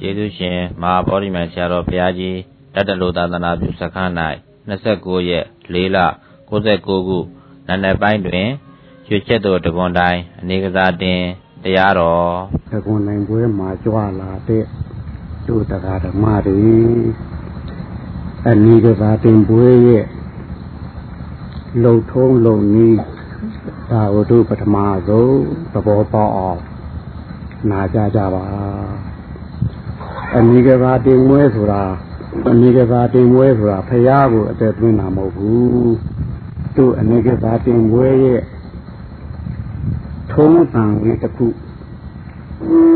ကျေးဇူးရှင်မဟာဗောဓိမံဆရာတော်ဘုရားကြီးတတ္တလူသာသနာပြုစခန်း၌29ရက်4လ69ခုနံနက်ပိုင်းတွင်ရွှေချက်တော်တကွန်တိုင်းအနေကစားတင်တရားတော်တကွန်နိုင်ပွဲမှာကြွလာတဲ့တို့တရားဓမ္မတွေအနိကစားတင်ပွဲရဲ့လုံထုံးလုံနည်းဒါဝတ္ထုပထမဆုံးသဘောပေါက်အောင်နာကြကြပါ အနိကဘာတင်မွဲဆိုတာအနိကဘာတင်မွဲဆိုတာဖရာကိုအသက်သွင်းတာမဟုတ်ဘူးသူ့အနိကဘာတင်မွဲရဲ့ထုံးစံလေးတစ်ခု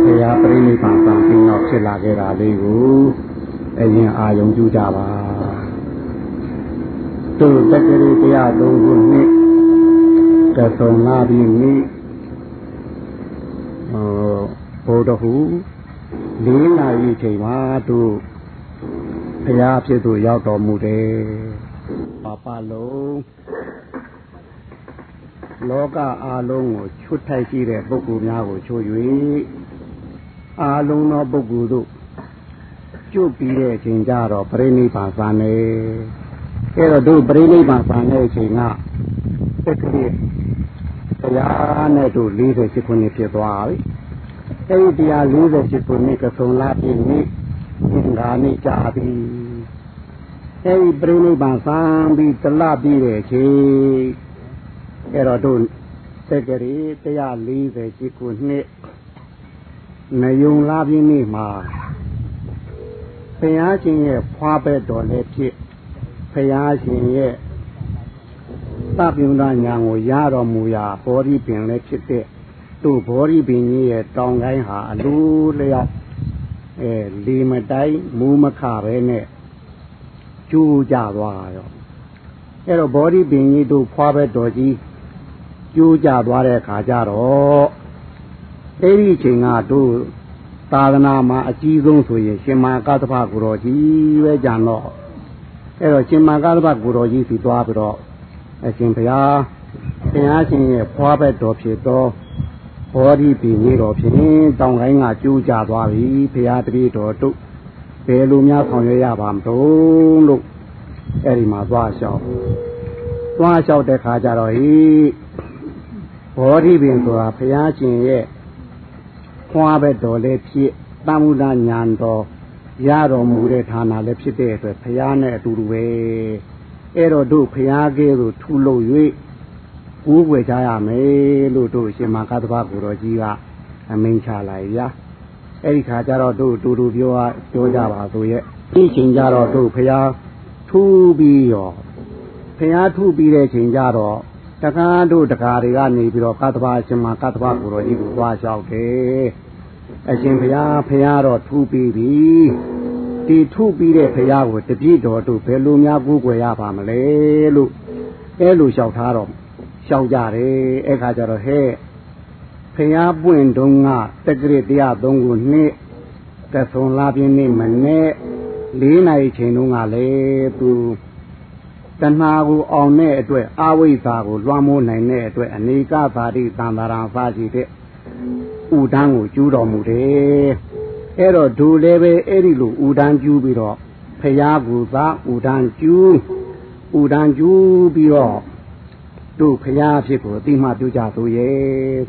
ဖရာပြိဋိဘံစံပြီးတော့ဖြစ်လာခဲ့တာလေးကိုအရင်အာယုံပြုကြပါသူ့တက္ကရီတရားသုံးခုနှစ်ကဆုံလာပြီးနိဟောဘုဒ္ဓဟူ လေးနာရီချိန်မှာတို့ဘုရားဖြစ်သူရောက်တော်မူတယ်ပပလုံးလောကအားလုံးကိုချွတ်ထိုက်ရှိတဲ့ပုဂ္ဂိုလ်များကိုချိုး၍အားလုံးသောပုဂ္ဂိုလ်တို့ကျွတ်ပြီးတဲ့အချိန်ကြတော့ပြိဋိဘံသာနေအဲ့တော့တို့ပြိဋိဘံသာနေအချိန်ကတက်ကလေးတရားနဲ့တို့48ခုနှစ်ဖြစ်သွားပြီ အဲဒီတရား48ခုနှစ်ကဆုံးလာပြီနေ့သင်္ဃာနေ့ကြာပြီအဲဒီပြိဋိဘံသံပြီးတလပြီးတဲ့ချိန်အဲ့တော့တို့တက်ကလေး140ခုနှစ်နယုံလာပြီနေ့မှာဘုရားရှင်ရဲ့ဖွားပဲတော်လည်းဖြစ်ဘုရားရှင်ရဲ့သပြုံဒညာကိုရတော်မူရာဘောဓိပင်လည်းဖြစ်တဲ့ သူ့ဘောဓိပင်ကြီးရဲ့တောင်ကိုင်းဟာအလိုလျောက်အဲလီမတိုင်းမူးမခပဲနဲ့ကျူးကြသွားရောအဲ့တော့ဘောဓိပင်ကြီးတို့ဖွာပဲတော်ကြီးကျူးကြသွားတဲ့အခါကျတော့အဲ့ဒီအချိန်ကတို့သာသနာမှာအကြီးဆုံးဆိုရင်ရှင်မာကသဗ္ဗကိုတော်ကြီးပဲကြံတော့အဲ့တော့ရှင်မာကသဗ္ဗကိုတော်ကြီးစီသွားပြီးတော့အရှင်ဘုရားဘုရားရှင်ရဲ့ဖွာဘက်တော်ဖြစ်သော ဘောဓိပင်ကြီးတော်ဖြင့်တောင်ကိုင်းကကျိုးကြသွားပြီဘုရားတပည့်တော်တို့ဘယ်လိုများဆောင်ရွက်ရပါမလို့လို့အဲ့ဒီမှာသွားလျှောက်သွားလျှောက်တဲ့ခါကျတော့ဟိဘောဓိပင်ဆိုတာဘုရားရှင်ရဲ့ခွာဘက်တော်လည်းဖြစ်တမ္မုဒညာတော်ရတော်မူတဲ့ဌာနလည်းဖြစ်တဲ့အတွက်ဘုရားနဲ့အတူတူပဲအဲ့တော့တို့ဖျားကဲသို့ထူလို့၍ ကူးွယ်ကြရမယ်လို့တို့ရှင်မကသဗ္ဗကိုတော်ကြီးကအမိန့်ချလိုက်ရအဲ့ဒီခါကျတော့တို့တူတူပြောပြောကြပါဆိုရဲ့ဒီချိန်ကျတော့တို့ဖျားထူပြီးရောဖျားထူပြီးတဲ့ချိန်ကျတော့တကားတို့တကားတွေကနေပြီးတော့ကသဗ္ဗရှင်မကသဗ္ဗကိုတော်ကြီးကိုသွားလျှောက်တယ်အရှင်ဘုရားဖျားတော့ထူပြီးပြီဒီထုပြီးတဲ့ဖရာကိုတပြည့်တော်တို့ဘယ်လိုများကိုးကွယ်ရပါမလဲလို့အဲလိုလျှောက်ထားတော့ လျှောက်ကြတယ်အဲ့ခါကျတော့ဟဲ့ဖရာပွင့်တုံးကတက္ကရတရားသုံးခုနှစ်ကဆုံလာပြင်းနေ့မနေ့၄နိုင်ချိန်တုန်းကလေသူတဏှာကိုအောင်တဲ့အတွက်အဝိဇ္ဇာကိုလွှမ်းမိုးနိုင်တဲ့အတွက်အနေကသာတိသံသာရံစာရှိတဲ့ဥဒန်းကိုကျူးတော်မူတယ်အဲ့တော့ဒူလည်းပဲအဲ့ဒီလိုဥဒန်းကျူးပြီးတော့ဖရာကူသာဥဒန်းကျူးဥဒန်းကျူးပြီးတော့ တို့ဖရာဖြစ်ကိုအတိမပြုကြဆိုရဲ့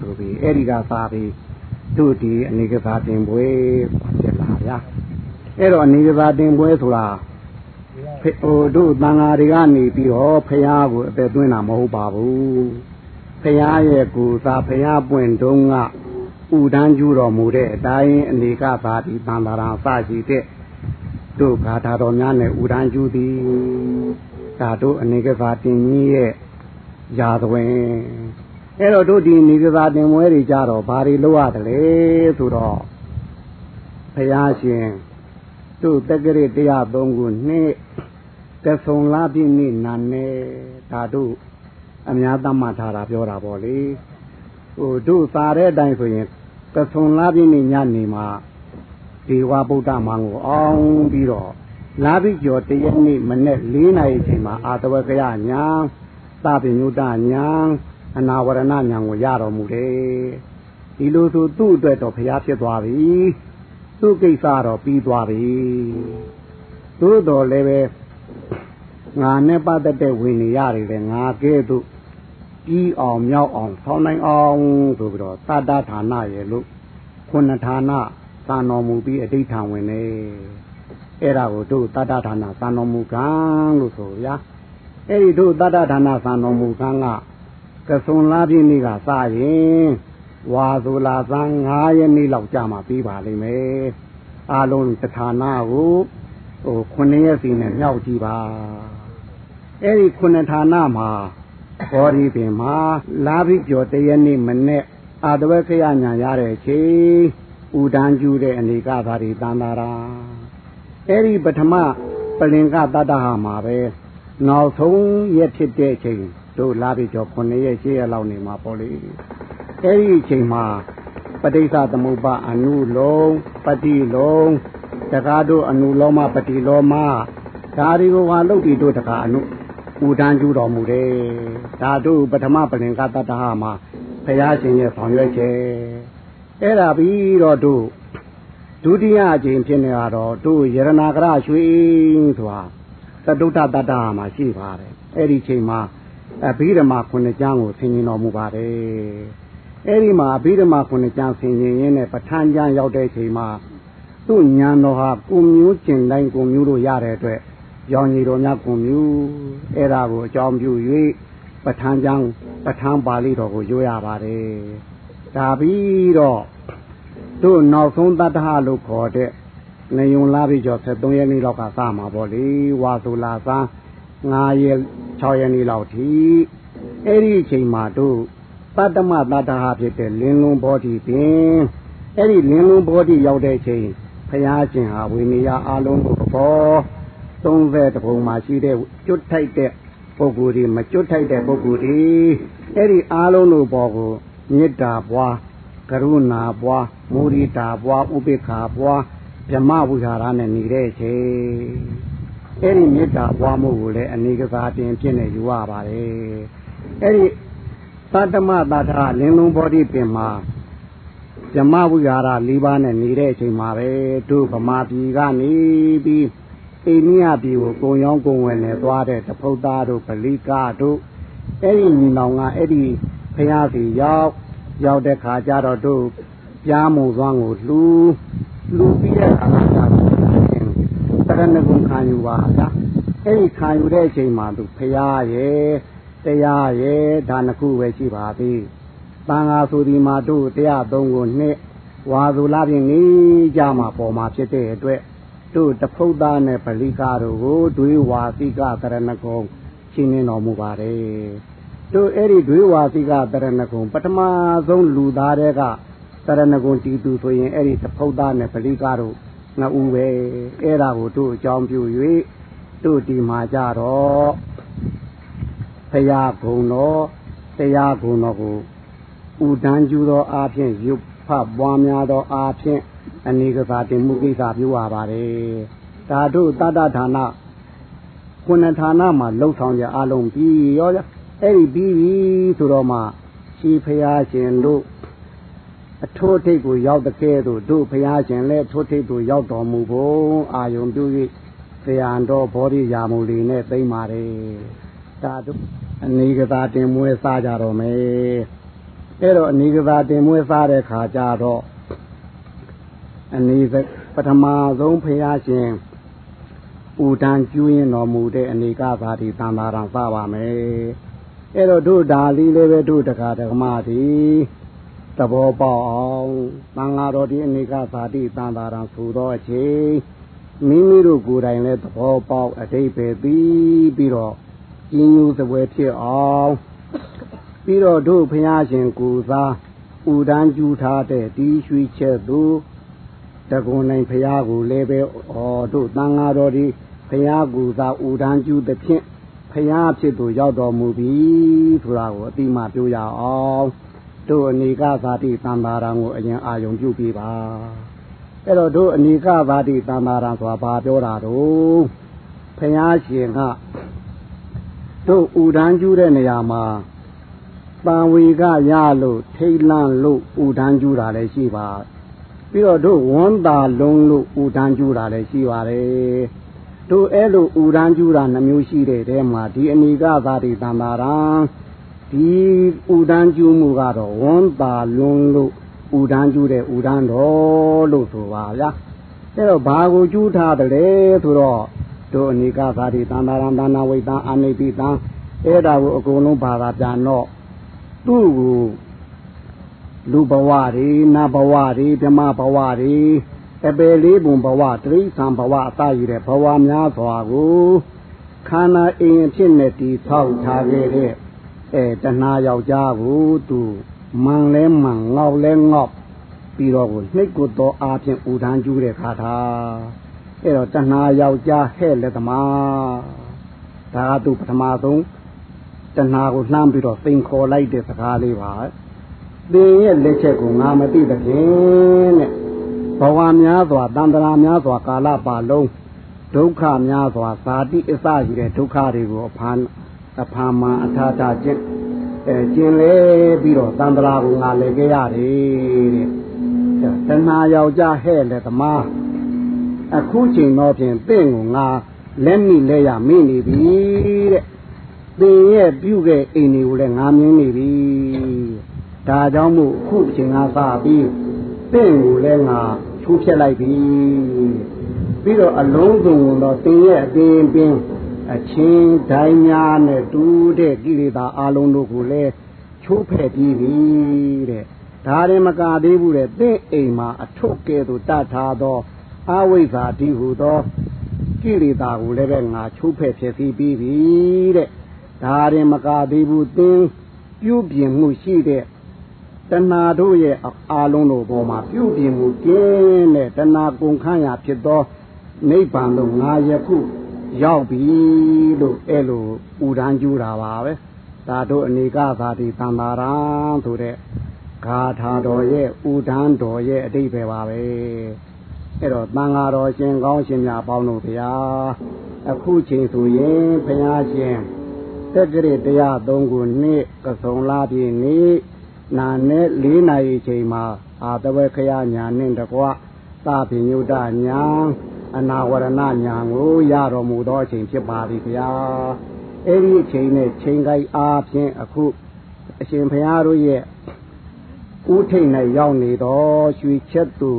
ဆိုပြီးအဲ့ဒီကသာပြီးတို့ဒီအနေကစားတင်ပွဲဖြစ်လာဗျာအဲ့တော့အနေကစားတင်ပွဲဆိုတာဟိုတို့တန်ဃာတွေကနေပြီးတော့ဖရာကိုအသက်သွင်းတာမဟုတ်ပါဘူးဖရာရဲ့ကိုသာဖရာပွင့်တုံးကဥဒန်းကျူတော်မူတဲ့အတိုင်းအနေကပါတိတန်တာရာစရှိတဲ့တို့ဂါထာတော်များနဲ့ဥဒန်းကျူသည်ဒါတို့အနေကပါတင်ကြီးရဲ့ ຢာသွင်းအဲ့တော့တို့ဒီနေကပါတင်ပွဲတွေကြတော့ဘာတွေလုပ်ရတယ်လဲဆိုတော့ဘုရားရှင်တို့တက္ကရာတရားသုံးခုနှစ်ကဆုံလာပြည့်နေ့နာနဲ့ဒါတို့အများသတ်မှတ်ထားတာပြောတာပေါ့လေဟိုတို့စားတဲ့အတိုင်းဆိုရင်ကဆုံလာပြင်းနေညနေမှာဒေဝဗုဒ္ဓမံကိုအောင်ပြီးတော့လာပြီးကျော်တရက်နေ့မနေ့၄နာရီချိန်မှာအာတဝကရညာ သဗ္ဗညုတညာအနာဝရဏညာကိုရတော်မူတယ်ဒီလိုဆိုသူ့အတွက်တော့ဖျားဖြစ်သွားပြီသူ့ကိစ္စတော့ပြီးသွားပြီသို့တော်လည်းပဲငါနဲ့ပတ်သက်တဲ့ဝင်နေရတယ်လေငါကဲ့သို့ပြီးအောင်မြောက်အောင်ဆောင်းနိုင်အောင်ဆိုပြီးတော့သတ္တဌာနရဲ့လို့ခုနှစ်ဌာနသာတော်မူပြီးအဋိဌာဝင်နေအဲ့ဒါကိုတို့တတ္တဌာနသာတော်မူကံလို့ဆိုဗျာ အဲ့ဒီတို့တတ္တဌာနသာတော်မူကံကကစွန်လာပြည့်နေ့ကစရင်ဝါဆိုလာသန်း9ရက်နေ့လောက်ကြာမှပြီးပါလိမ့်မယ်အားလုံးတဌာနကိုဟို9ရက်စီနဲ့မြောက်ကြည့်ပါအဲ့ဒီ9ဌာနမှာဘောဒီပင်မှာလာပြီးကျော်တရက်နေ့မနေ့အာတဝက်ခရညာရတဲ့အချိန်ဥဒန်းကျူတဲ့အနေကသာတွေတန်တာရာအဲ့ဒီပထမပလင်ကတတ္တဟာမှာပဲ နောက်ဆုံးရက်ဖြစ်တဲ့အချိန်တို့လာပြီးကျော်9ရက်10ရက်လောက်နေမှာပေါ့လေအဲ့ဒီအချိန်မှာပဋိစ္စသမုပ္ပါအနုလုံးပတိလုံးတကားတို့အနုလောမပတိလောမဒါတွေကိုဟာလုတ်ပြီးတို့တကားအနုဥဒန်းကျူတော်မူတယ်ဒါတို့ပထမပလင်ကတတ္တဟာမှာဘုရားရှင်ရဲ့ဆောင်ရွက်ချက်အဲ့ဒါပြီးတော့တို့ဒုတိယအချိန်ဖြစ်နေတော့တို့ယရနာကရရွှေဆိုတာ သတုတ္တတတ္တမှာရှိပါတယ်အဲ့ဒီချိန်မှာအဘိဓမ္မာခုနှစ်ကျမ်းကိုဆင်ញင်တော်မူပါတယ်အဲ့ဒီမှာအဘိဓမ္မာခုနှစ်ကျမ်းဆင်ញင်ရင်းနဲ့ပဋ္ဌာန်းကျမ်းရောက်တဲ့ချိန်မှာသူ့ဉာဏ်တော်ဟာကိုမျိုးကျင်တိုင်းကိုမျိုးတို့ရတဲ့အတွက်ရောင်ကြီးတော်များကိုမျိုးအဲ့ဒါကိုအကြောင်းပြု၍ပဋ္ဌာန်းကျမ်းပဋ္ဌာန်းပါဠိတော်ကိုရွရပါတယ်ဒါပြီးတော့တို့နောက်ဆုံးတတ္တဟလို့ခေါ်တဲ့ နေုံလာပြီးကျော်73ရက်နေ့လောက်ကစမှာပေါ့လေဝါဆိုလာစား9ရက်6ရက်နေ့လောက်ထိအဲ့ဒီအချိန်မှာတို့တတ္တမတတ္တဟဖြစ်တဲ့လင်းလုံးဘောဓိပင်အဲ့ဒီလင်းလုံးဘောဓိရောက်တဲ့အချိန်ဘုရားရှင်ဟာဝိနည်းအလုံးကိုဘော30ပုံမှာရှိတဲ့ကျွတ်ထိုက်တဲ့ပုဂ္ဂိုလ်ဒီမကျွတ်ထိုက်တဲ့ပုဂ္ဂိုလ်ဒီအဲ့ဒီအားလုံးတို့ဘောကိုမေတ္တာပွားကရုဏာပွားမုရိတာပွားဥပိ္ပခာပွား ဗြဟ္မဝိဟာရနဲ့နေတဲ့အချိန်အဲ့ဒီမေတ္တာပွားမှုကိုလည်းအနေကစားတင်ဖြစ်နေယူရပါတယ်အဲ့ဒီသတ္တမသတ္ထလင်းလုံးဘောဓိပင်မှာဗြဟ္မဝိဟာရ၄ပါးနဲ့နေတဲ့အချိန်မှာပဲတို့ဗမာပြည်ကနေပြီးအိန္ဒိယပြည်ကိုကုံရောင်းကုံဝယ်နဲ့သွားတဲ့တဖုတ်သားတို့ဗလိကတို့အဲ့ဒီညီနောင်ကအဲ့ဒီဖရာစီရောက်ရောက်တဲ့ခါကျတော့တို့ပြားမုံသွမ်းကိုလှူ လှူပြီးတဲ့အခါကျတော့တရဏဂုံခံယူပါဗျာအဲ့ဒီခံယူတဲ့အချိန်မှာသူဖရာရဲ့တရားရဲ့ဒါနှစ်ခုပဲရှိပါသေးတန်ဃာဆိုဒီမှာတို့တရားသုံးကိုနှစ်ဝါစုလာပြင်နေကြမှာပေါ်မှာဖြစ်တဲ့အတွက်တို့တဖုတ်သားနဲ့ပလိကာတို့ကိုတွေးဝါသိကတရဏဂုံရှင်းနေတော်မူပါတယ်တို့အဲ့ဒီတွေးဝါသိကတရဏဂုံပထမဆုံးလူသားတွေက တရဏဂုံတီသူဆိုရင်အဲ့ဒီတဖုတ်သားနဲ့ပလိကာတို့နှစ်ဦးပဲအဲ့ဒါကိုတို့အကြောင်းပြု၍တို့ဒီမှာကြတော့ဖရာဂုံတော်တရားဂုံတော်ကိုဥဒန်းကျူသောအားဖြင့်ရုပ်ဖပွားများသောအားဖြင့်အနေကစားတင်မှုကိစ္စပြုရပါတယ်ဒါတို့တတ္တဌာနခုနဌာနမှာလှုပ်ဆောင်ကြအလုံးပြီးရောအဲ့ဒီပြီးပြီဆိုတော့မှရှိဖရာရှင်တို့ အထိုးထိပ်ကိုရောက်တဲ့ကဲသို့တို့ဖရာရှင်လည်းထိုးထိပ်ကိုရောက်တော်မူဖို့အာယုံပြု၍ဆရာတော်ဘောဓိယာမူလီနဲ့သိမ့်ပါတယ်ဒါတို့အနေကစားတင်မွေးစားကြတော့မယ်အဲ့တော့အနေကစားတင်မွေးစားတဲ့ခါကျတော့အနေပထမဆုံးဖရာရှင်ဥဒံကျူးရင်တော်မူတဲ့အနေကသာဒီသံသာရံစပါမယ်အဲ့တော့တို့ဒါလေးလည်းပဲတို့တက္ကဓမ္မဒီ သဘောပေါက်အောင်သံဃာတော်ဒီအနေကသာတိသံသာရံဆိုတော့အချိန်မိမိတို့ကိုယ်တိုင်လည်းသဘောပေါက်အတိတ်ပဲပြီးပြီးတော့ကျင်းညူစပွဲဖြစ်အောင်ပြီးတော့တို့ဖရာရှင်ကိုစားဥဒန်းကျူထားတဲ့ဒီရွှေချက်သူတကွန်နိုင်ဖရာကိုလည်းပဲဩတို့တန်ဃာတော်ဒီဖရာကူသာဥဒန်းကျူသဖြင့်ဖရာဖြစ်သူရောက်တော်မူပြီဆိုတာကိုအတိမပြောရအောင် တို့အနိကသာတိသံဃာရံကိုအရင်အာယုံပြုပြပါအဲ့တော့တို့အနိကသာတိသံဃာရံဆိုတာဘာပြောတာတော့ဖရာရှင်ကတို့ဥဒန်းကျူတဲ့နေရာမှာတန်ဝေကရလို့ထိတ်လန့်လို့ဥဒန်းကျူတာလည်းရှိပါပြီးတော့တို့ဝန်တာလုံးလို့ဥဒန်းကျူတာလည်းရှိပါတယ်တို့အဲ့လိုဥဒန်းကျူတာနှမျိုးရှိတဲ့တဲမှာဒီအနိကသာတိတံပါရံ ဒီဥဒန်းကျူမှုကတော့ဝန်တာလုံးလို့ဥဒန်းကျူတဲ့ဥဒန်းတော်လို့ဆိုပါဗျာအဲ့တော့ဘာကိုကျူထားတယ်လဲဆိုတော့တို့အနိကသာတိတံပါရံဒါနာဝိတံအာနိတိတံအဲ့ဒါကိုအကုန်လုံးဘာသာပြန်တော့သူ့ကိုလူဘဝတွေနတ်ဘဝတွေဓမ္မဘဝတွေအပေလေးပုံဘဝတိရိစ္ဆာန်ဘဝအစရတဲ့ဘဝများစွာကိုခန္ဓာအင်းဖြစ်နေတည်ဆောက်ထားခဲ့တဲ့ အဲတဏှာယောက်ျားကိုသူမန်လဲမန်ငေါက်လဲငေါက်ပြီးတော့ကိုနှိတ်ကိုတော့အားဖြင့်ဥဒန်းကျူးတဲ့ခါထာအဲ့တော့တဏှာယောက်ျားဟဲ့လက်သမားဒါကသူပထမဆုံးတဏှာကိုလှမ်းပြီးတော့သိင်ခေါ်လိုက်တဲ့စကားလေးပါသင်ရဲ့လက်ချက်ကိုငါမသိတဲ့ဖြင့်တဲ့ဘဝများစွာတန်တရာများစွာကာလပါလုံးဒုက္ခများစွာဇာတိအစရှိတဲ့ဒုက္ခတွေကိုအဖန် အဖန်မှအထာတာချင်းအဲကျင်လေပြီးတော့တန်တရာကိုငါလည်းခဲ့ရတယ်တဲ့တဏှာယောက်ျားဟဲ့လေသမားအခုချိန်တော့ဖြင့်တင့်ကိုငါလက်မိလဲရမိနေပြီတဲ့သင်ရဲ့ပြုခဲ့အိမ်တွေကိုလည်းငါမြင်နေပြီဒါကြောင့်မို့အခုအချိန်ကစပြီးတင့်ကိုလည်းငါချိုးဖြက်လိုက်ပြီပြီးတော့အလုံးစုံတော့သင်ရဲ့အပင်ပင် အချင်းတိုင်းများနဲ့တူတဲ့ကိလေသာအလုံးတို့ကိုလည်းချိုးဖက်ပြီးပြီတဲ့ဒါရင်မကသေးဘူးတဲ့သင်အိမ်မှာအထုပ်ကဲ့သို့တတ်ထားသောအဝိဇ္ဇာတိဟုသောကိလေသာကိုလည်းပဲငါချိုးဖက်ဖြစ်စီပြီးပြီတဲ့ဒါရင်မကသေးဘူးသင်ပြုပြင်မှုရှိတဲ့တဏှာတို့ရဲ့အာလုံးတို့ပေါ်မှာပြုပြင်မှုကျင်းတဲ့တဏှာကုန်ခန်းရာဖြစ်သောနိဗ္ဗာန်တို့ငါယခု ရောက်ပြီလို့အဲ့လိုဥဒန်းကျူတာပါပဲဒါတို့အနေကသာတိသံသာရံဆိုတဲ့ဂါထာတော်ရဲ့ဥဒန်းတော်ရဲ့အတိတ်ပဲပါပဲအဲ့တော့သံဃာတော်ရှင်ကောင်းရှင်များပေါင်းတို့ဗျာအခုချိန်ဆိုရင်ဘုရားရှင်တက္ကရာတရား၃ခုနှစ်ကစုံလာပြီနေ့နာနဲ့၄နာရီချိန်မှာအာတဝေခရညာနဲ့တကွသာပိညုတညာ အနာဝရဏညာကိုရတော်မူသောအချိန်ဖြစ်ပါသည်ဗျာအဲ့ဒီအချိန်နဲ့ချိန်ကိုက်အားဖြင့်အခုအရှင်ဘုရားတို့ရဲ့ဥထိတ်နဲ့ရောက်နေတော့ရွှေချက်သူ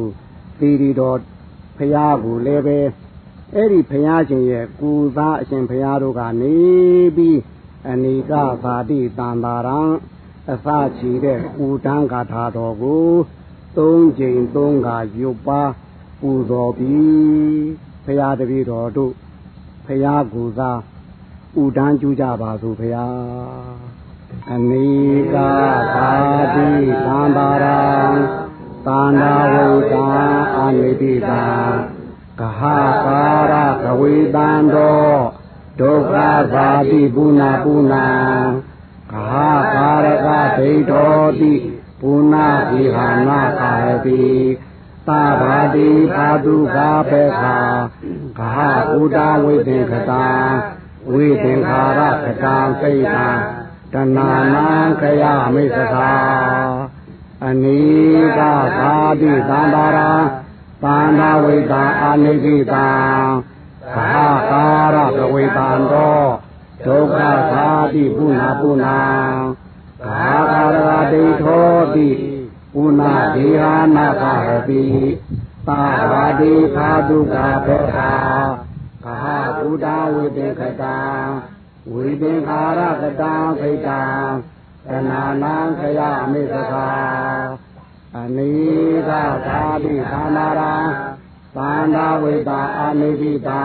သီရီတော်ဘုရားကိုလည်းပဲအဲ့ဒီဘုရားရှင်ရဲ့ကုသားအရှင်ဘုရားတို့ကနေပြီးအနိကသာတိတန်တာရံအစချီတဲ့ပူတန်းဂါထာတော်ကိုသုံးကြိမ်သုံးခါရုပ်ပါ ပူတော်ပြီးဖရာတပည့်တော်တို့ဖရာကူသာဥဒန်းကျူးကြပါစို့ဖရာအနိကသာတိသံပါရံသာနာဝိတံအာနိတိတံကဟကာရကဝေတံတော်ဒုက္ခသာတိပုဏ္ဏပုဏ္ဏခာကာရကဒိဋ္ဌောတိပုဏ္ဏဒီဟာနာကာရတိ သာဘာတိဘာတုကာပေခာခာဥဒဝိသင်္ခတာဝိသင်္ခာရခတာစိတ်တာတဏနာခယမိသသာအနိကသာတိသံသာရာပါဏဝိတာအာနိကိတာခာကာရကဝေတံတော်ဒုက္ခသာတိပုဏ္ဏပုဏ္ဏကာကာရ ဒိဋ္ဌောတိပုဏ္ဏဒေဟာနာကဟတိသာဘာတိသာဒုက္ခဘေခာကာဘုဒ္ဓဝိတေခတာဝိသင်္ခာရကတံခိတံသနာနံခယမိသကာအနိကသာတိသာနာရံသန္တာဝိတာအာနိတိတံ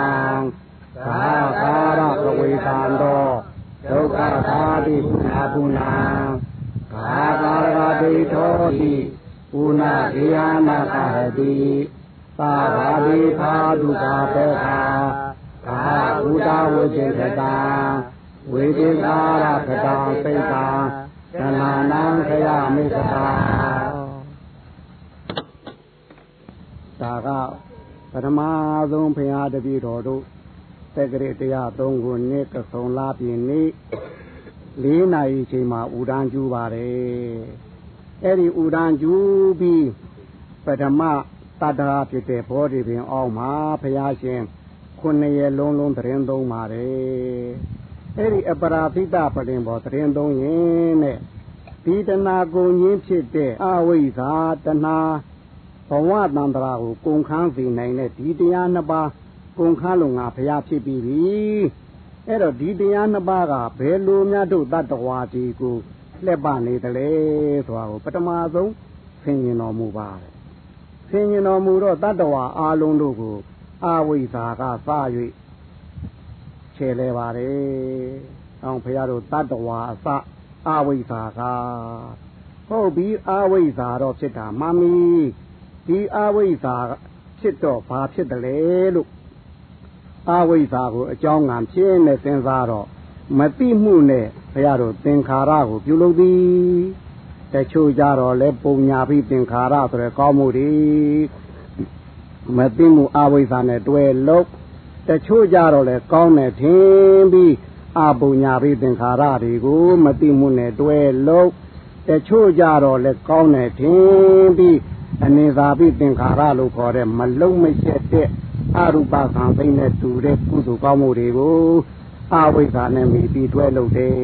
သာကာရကဝေတံတော်ဒုက္ခသာတိပုဏ္ဏပုဏ္ဏကာကာရကတိထောတိပုဏ္ဏဒေယနာကဟတိသာဘာတိသာဒုက္ခပေခာကာဘုဒ္ဓဝိចេတတံဝေဒေကာရကတံစိတ်တံသနာနံခယမိသတာဒါကပထမဆုံးဘုရားတပည့်တော်တို့တက္ကရာတရား၃ခုနှစ်ကဆုံလာပြင်းနေ့ ၄နာရီချိန်မှာဥဒန်းကျူပါတယ်အဲ့ဒီဥဒန်းကျူပြီးပထမတတ္တရာဖြစ်တဲ့ဘောဓိပင်အောက်မှာဘုရားရှင်ခုနှစ်ရလုံးလုံးတရင်သုံးပါတယ်အဲ့ဒီအပရာသိတပလင်ပေါ်တရင်သုံးရင်တဲ့ဒီတဏကုံရင်းဖြစ်တဲ့အဝိဇ္ဇာတဏဘဝတန္တရာကိုကုန်ခန်းစေနိုင်တဲ့ဒီတရားနှစ်ပါးကုန်ခန်းလုံးငါဘုရားဖြစ်ပြီးပြီ အဲ့တော့ဒီတရားနှစ်ပါးကဘယ်လိုများတို့တတ္တဝါဒီကိုလှက်ပနေတယ်လေဆိုတာကိုပထမဆုံးဆင်ញင်တော်မူပါတယ်ဆင်ញင်တော်မူတော့တတ္တဝါအာလုံးတို့ကိုအဝိဇ္ဇာကစ၍ခြေလဲပါတယ်။အောင်ဘုရားတို့တတ္တဝါအစအဝိဇ္ဇာကဟုတ်ပြီအဝိဇ္ဇာတော့ဖြစ်တာမှန်ပြီဒီအဝိဇ္ဇာဖြစ်တော့ဘာဖြစ်တယ်လဲလို့ အဝိဇ္ဇာကိုအကြောင်းငံဖြစ်နေစဉ်းစားတော့မတိမှုနဲ့ဘုရားတို့သင်္ခါရကိုပြုလုပ်သည်တချို့ကြတော့လဲပုံညာပြီးသင်္ခါရဆိုရယ်ကောင်းမှုတွေမသိမှုအဝိဇ္ဇာနဲ့တွဲလို့တချို့ကြတော့လဲကောင်းတယ်ထင်ပြီးအပုံညာပြီးသင်္ခါရတွေကိုမသိမှုနဲ့တွဲလို့တချို့ကြတော့လဲကောင်းတယ်ထင်ပြီးအနေသာပြီးသင်္ခါရလို့ခေါ်တဲ့မလုံးမရှက်တဲ့ အရူပခံသိနဲ့တူတဲ့ကုသိုလ်ကောင်းမှုတွေကိုအဝိဇ္ဇာနဲ့မိပြီးတွဲလို့တယ်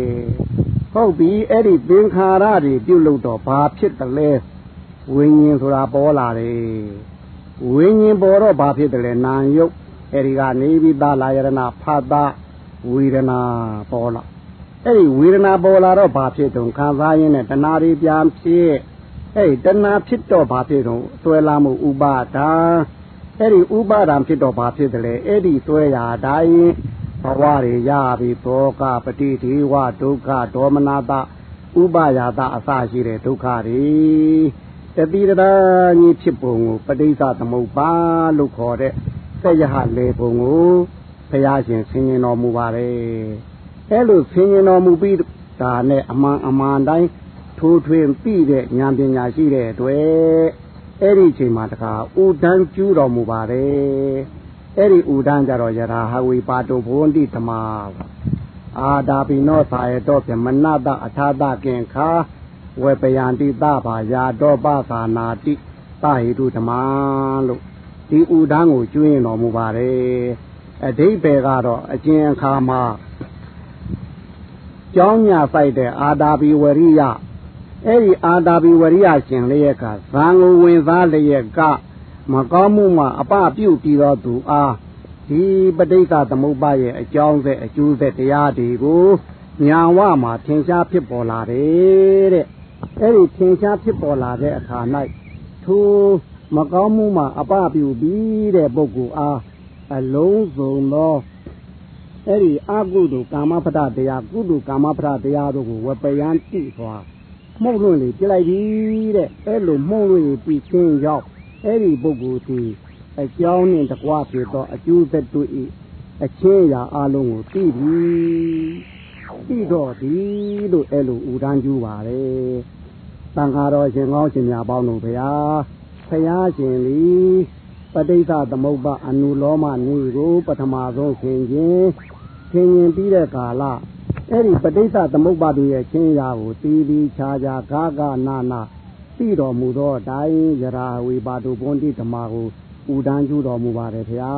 ဟုတ်ပြီအဲ့ဒီသင်္ခါရတွေပြုတ်လို့တော့ဘာဖြစ်တယ်လဲဝိညာဉ်ဆိုတာပေါ်လာတယ်ဝိညာဉ်ပေါ်တော့ဘာဖြစ်တယ်လဲနာယုတ်အဲ့ဒီကနေပြီးသားလာယရဏဖတ်တာဝေဒနာပေါ်လာအဲ့ဒီဝေဒနာပေါ်လာတော့ဘာဖြစ်တုံခံစားရင်းနဲ့တဏှာတွေပြန်ဖြစ်အဲ့ဒီတဏှာဖြစ်တော့ဘာဖြစ်တုံဆွဲလာမှုဥပါဒါ အဲ့ဒီဥပါဒံဖြစ်တော့ဘာဖြစ်တယ်လဲအဲ့ဒီဆွဲရာတိုင်းဘဝတွေရပြီဘောကပတိဒေဝဒုက္ခဒေါမနာတဥပယာတအစရှိတဲ့ဒုက္ခတွေတတိတရာကြီးဖြစ်ပုံကိုပဋိစ္စသမုပ္ပါလို့ခေါ်တဲ့ဆက်ရဟလေပုံကိုဘုရားရှင်ဆင်ញင်တော်မူပါတယ်အဲလိုဆင်ញင်တော်မူပြီးဒါနဲ့အမှန်အမှန်တိုင်းထိုးထွင်းပြီးတဲ့ဉာဏ်ပညာရှိတဲ့အတွက် အဲ့ဒီအချိန်မှာတခါဥဒန်းကျူးတော်မူပါတယ်အဲ့ဒီဥဒန်းကြတော့ယရာဟဝေပါတုဘုံတိဓမ္မာအာဒါပိနောသာယတောပြမနတအထာတကင်ခာဝေပယန္တိတဘာယာတောပသာနာတိသဟိတုဓမ္မာလို့ဒီဥဒန်းကိုကျွင်းတော်မူပါတယ်အဓိပ္ပာယ်ကတော့အကျဉ်အခါမှာကြောင်းညာဆိုင်တဲ့အာဒါဘီဝရိယ အဲ့ဒီအာဒါဘီဝရိယရှင်လျက်ကဇံကိုဝင်စားလျက်ကမကောင်းမှုမှအပပြုတ်ပြီးတော့သူအားဒီပဋိစ္စသမုပ္ပါရဲ့အကြောင်းဆက်အကျိုးဆက်တရားတွေကိုညာဝမှာထင်ရှားဖြစ်ပေါ်လာတယ်တဲ့အဲ့ဒီထင်ရှားဖြစ်ပေါ်လာတဲ့အခါ၌ထိုမကောင်းမှုမှအပပြုတ်ပြီးတဲ့ပုဂ္ဂိုလ်အားအလုံးစုံသောအဲ့ဒီအကုသိုလ်ကာမပဒတရားကုသိုလ်ကာမပဒတရားတို့ကိုဝပယံတိစွာ မှုန့်လွင့်လေပြလိုက်ပြီတဲ့အဲ့လိုမှုန့်လွင့်ပြီးချင်းရောက်အဲ့ဒီပုဂ္ဂိုလ်ဒီအကြောင်းနဲ့တကွာဖြစ်သောအကျိုးသက်တို့ဤအချင်းရာအလုံးကိုသိပြီသိတော့ဒီလို့အဲ့လိုဥဒန်းကျူးပါလေတန်ခါတော်ရှင်ကောင်းရှင်များပေါင်းတို့ဗျာဖယားရှင်လီပဋိစ္စသမုပ္ပါအနုလောမနည်းကိုပထမဆုံးဆင်ခြင်းဆင်ရင်ပြီးတဲ့ကာလ အဲ့ဒီပဋိစ္စသမုပ္ပါတို့ရဲ့ချင်းရာကိုတီးပြီးခြားခြားဂါဂနာနာသိတော်မူသောအတိုင်းယရာဝေပါတုဘွန်တိဓမ္မကိုဥဒန်းကျူတော်မူပါတယ်ဗျာ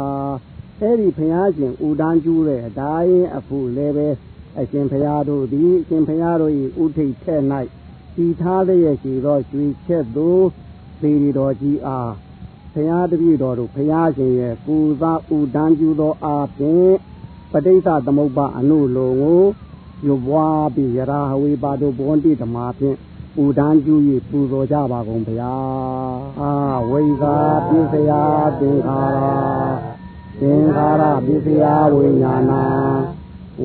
အဲ့ဒီဘုရားရှင်ဥဒန်းကျူတဲ့အတိုင်းအဖို့လည်းပဲအရှင်ဘုရားတို့သည်အရှင်ဘုရားတို့၏ဥထိတ်ထဲ၌တည်ထားလျက်ရှိသောရွှေချက်သို့သေရီတော်ကြီးအားဘုရားတပည့်တော်တို့ဘုရားရှင်ရဲ့ပူဇာဥဒန်းကျူသောအားဖြင့်ပဋိစ္စသမုပ္ပါအနုလုံကို ရွဘွားပြီးယရာဝေပါတုဘွန်တိဓမ္မဖြင့်ပူဒန်းကျူ၍ပူဇော်ကြပါကုန်ဗျာအာဝိဇာပိစယသင်္ခါရသင်္ခါရပိစယဝိညာဏ